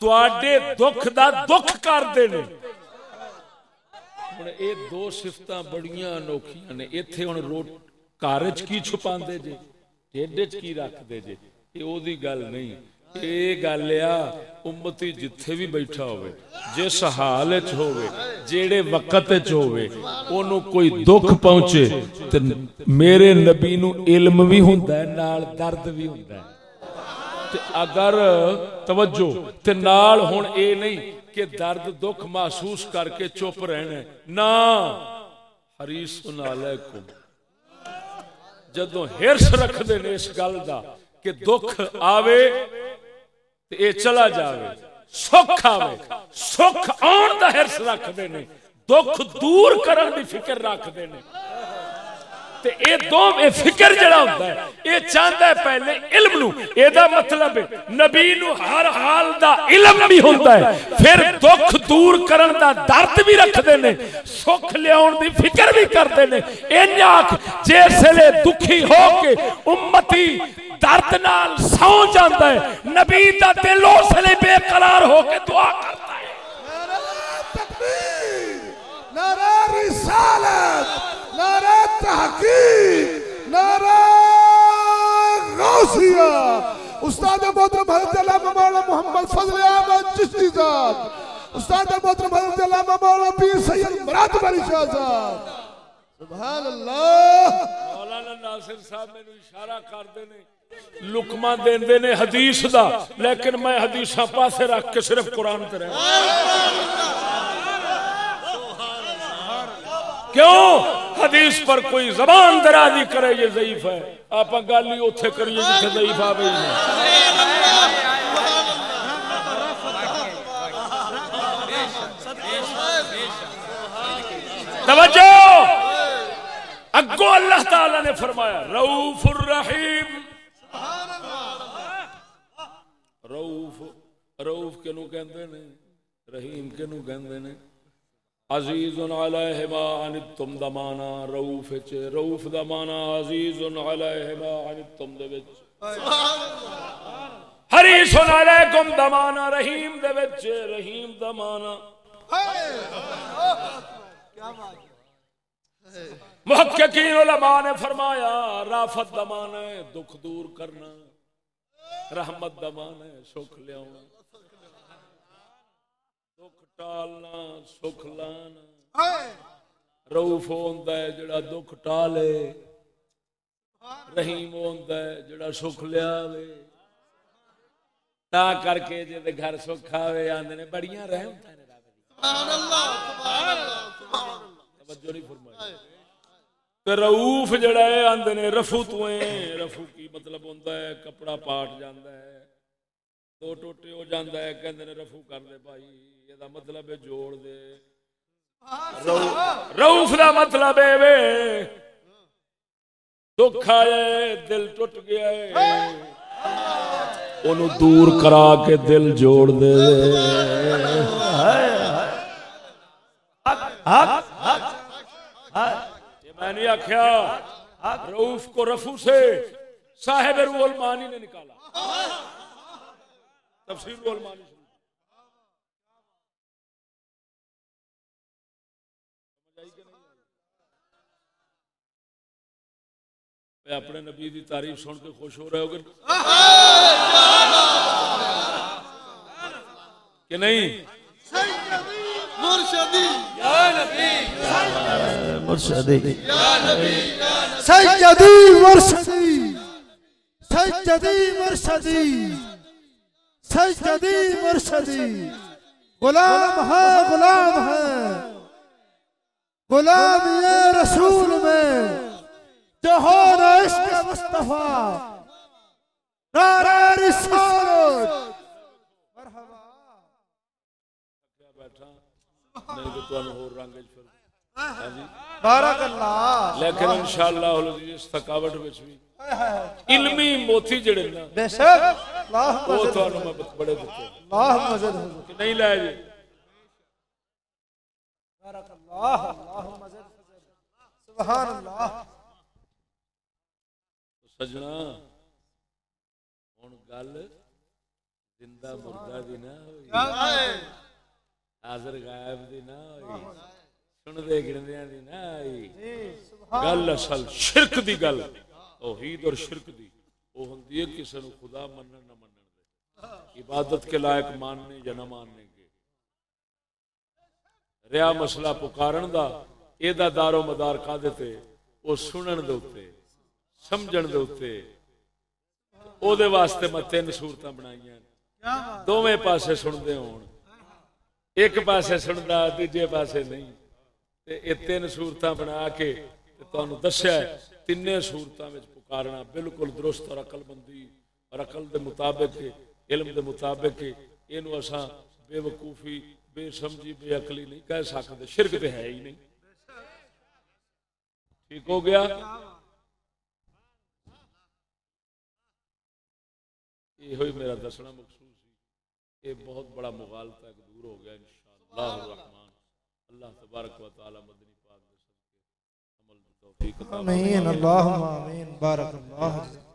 ਤੁਹਾਡੇ ਸੁੱਖ ਦਾ ਹਿਰਸ ਰੱਖਦੇ ਨੇ ਤੁਹਾਡੇ ਦੁੱਖ ਦਾ ਦੁੱਖ ਕਰਦੇ ਨੇ ਹੁਣ ਇਹ ਦੋ ਸਿਫਤਾਂ ਬੜੀਆਂ ਅਨੋਖੀਆਂ ਨੇ ਇੱਥੇ ਹੁਣ ਰੋ ਘਰ 'ਚ ਕੀ ਛੁਪਾਉਂਦੇ ਜੇ ਢਿੱਡ 'ਚ ਕੀ ਰੱਖਦੇ ਜੇ ਇਹ ਉਹਦੀ ਗੱਲ ਨਹੀਂ ਇਹ ਗੱਲ ਆ ਉਮਤੀ ਜਿੱਥੇ ਵੀ ਬੈਠਾ ਹੋਵੇ ਜਿਸ ਹਾਲ 'ਚ ਹੋਵੇ ਜਿਹੜੇ ਵਕਤ 'ਚ ਹੋਵੇ ਉਹਨੂੰ ਕੋਈ ਦੁੱਖ ਪਹੁੰਚੇ ਤੇ ਮੇਰੇ ਨਬੀ ਨੂੰ ਇਲਮ ਵੀ ਹੁੰਦਾ ਹੈ ਨਾਲ تے اگر توجہ تے نال ہن اے نہیں کہ درد دکھ محسوس کر کے چپ رہنا نا حریص علیکم جدوں ہرس رکھ دے اس گل دا کہ دکھ آوے تے اے چلا جاوے سکھ آوے سکھ آن دا ہرس رکھ دے دکھ دور کرن دی فکر رکھ دے تے اے دو اے فکر جڑا ہوندا ہے، اے چاہندا ہے پہلے علم نو، اے دا مطلب ہے، نبی نو ہر حال دا علم بھی ہوندا ہے، پھر دکھ دور کرن دا درد بھی رکھدے نے، سکھ لیاون دی فکر بھی کردے نے۔ این آکھ جسلے دکھی ہو کے امتی درد نال سو جاندا ہے، نبی دا دل اسلے بے قرار ہو کے دعا کرتا ہے۔ نعرہ تکبیر، نعرہ رسالت۔ نعرہ تحقیق نعرہ غوثیہ۔ استاد محترم حضرت علامہ مولا محمد فضل احمد چشتی صاحب استاد محترم حضرت علامہ مولا پیر سید مرات بری شاہ صاحب۔ سبحان اللہ۔ مولانا ناصر صاحب میں نے اشارہ کر دینے لکمہ دین دینے حدیث دا لیکن میں حدیث ہاں پاسے رکھ کے صرف قرآن تے رہا کیوں؟ حدیث پر کوئی زبان درازی کرے، یہ ضعیف ہے۔ آپ گالی اتھے کریے جتھے ضعیف آ ہے۔ توجہ! اگو اللہ تعالیٰ نے فرمایا روف الرحیم۔ روف روف کے نو کہندے نے؟ رحیم کے نو کہندے نے؟ عزیز علیہ ما عنتم دمانا رؤوف چ رؤوف دمانا عزیز علیہ ما عنتم دے وچ. حریص علیکم دمانا رحیم دے وچ. رحیم دمانا محققین علماء نے فرمایا رافت دمان ہے دکھ دور کرنا رحمت دمان ہے سکھ لیا ٹالنا سکھ لانا روف ہوندا ہے جڑا دکھ ٹالے رحیم ہوندا ہے جڑا سکھ لیاوے تا کر کے جے دے گھر سکھ آوے آندے نے بڑیاں رحمتاں نے رب دی توجہ نہیں فرمائی تے رؤوف جڑا ہے آندے نے رفو تو ہیں رفو کی مطلب ہوندا ہے کپڑا پاٹ جاندا ہے دو ٹوٹے ہو جاندا ہے کہندے نے رفو کر دے بھائی یہ دا مطلب ہے جوڑ دے رؤوف دا مطلب ہے وے دکھ ہے دل ٹوٹ گیا ہے اونوں دور کرا کے دل جوڑ دے میں نہیں آخیا روف کو رفو سے صاحب روح المانی نے نکالا تفسیر روح المانی شروع سمجھ آئی کہ نہیں آئی؟ اے اپنے نبی دی تعریف سن کے خوش ہو رہے ہو گے کہ نہیں؟ مرشدی۔ سجدی مرشدی۔ سجدی مرشدی۔ سجدی مرشدی۔ غلام ہے غلام ہے۔ غلام یہ رسول میں۔ جہان عشق مصطفیٰ۔ نعرہ رسالت۔ بیٹھا نہیں تو تمہیں ہور رنگ پھر ہاں جی۔ بارک اللہ۔ لیکن انشاءاللہ العزیز اس تھکاوٹ وچ بھی۔ علمی موتی جڑے نا۔ بے شک۔ اللہ وہ تھانوں میں بڑے ہیں۔ اللہ مزد حضور کہ نہیں لائے جی۔ بارک اللہ۔ اللہ مزد سبحان اللہ۔ سجنا ہوں گل زندہ مردہ دی نہ ہوئی حاضر غائب دی نہ ہوئی سندے گرندیاں دی نہ ہوئی گل اصل شرک دی گل توحید اور شرک دی وہ ہوندی ہے کسی نو خدا منن نہ منن دے عبادت کے لائق ماننے یا نہ ماننے کے ریا مسئلہ پکارن دا اے دا دار و مدار کا دیتے وہ سنن دے اوتے سمجھن دے اوتے۔ او دے واسطے میں تین صورتاں بنائیاں دوویں پاسے سندے ہون۔ ایک پاسے سندا دوجے پاسے نہیں۔ تے اے تین صورتاں بنا کے تے تانوں دسیا ہے تینے صورتاں وچ پکارنا بالکل درست اور عقل مندی اور عقل دے مطابق، علم دے مطابق، اینو اساں بے وقوفی، بے سمجھی، بے عقلی نہیں کہہ سکتے شرک تے ہے ہی نہیں۔ ٹھیک ہو گیا؟ یہ ہوئی میرا دسنا مقصود سی یہ بہت بڑا مغالطہ ایک دور ہو گیا انشاءاللہ الرحمن۔ اللہ تبارک و تعالی مدنی پاک دے صدقے، عمل توفیق عطا فرمائے۔ آمین اللهم آمین، بارک اللہ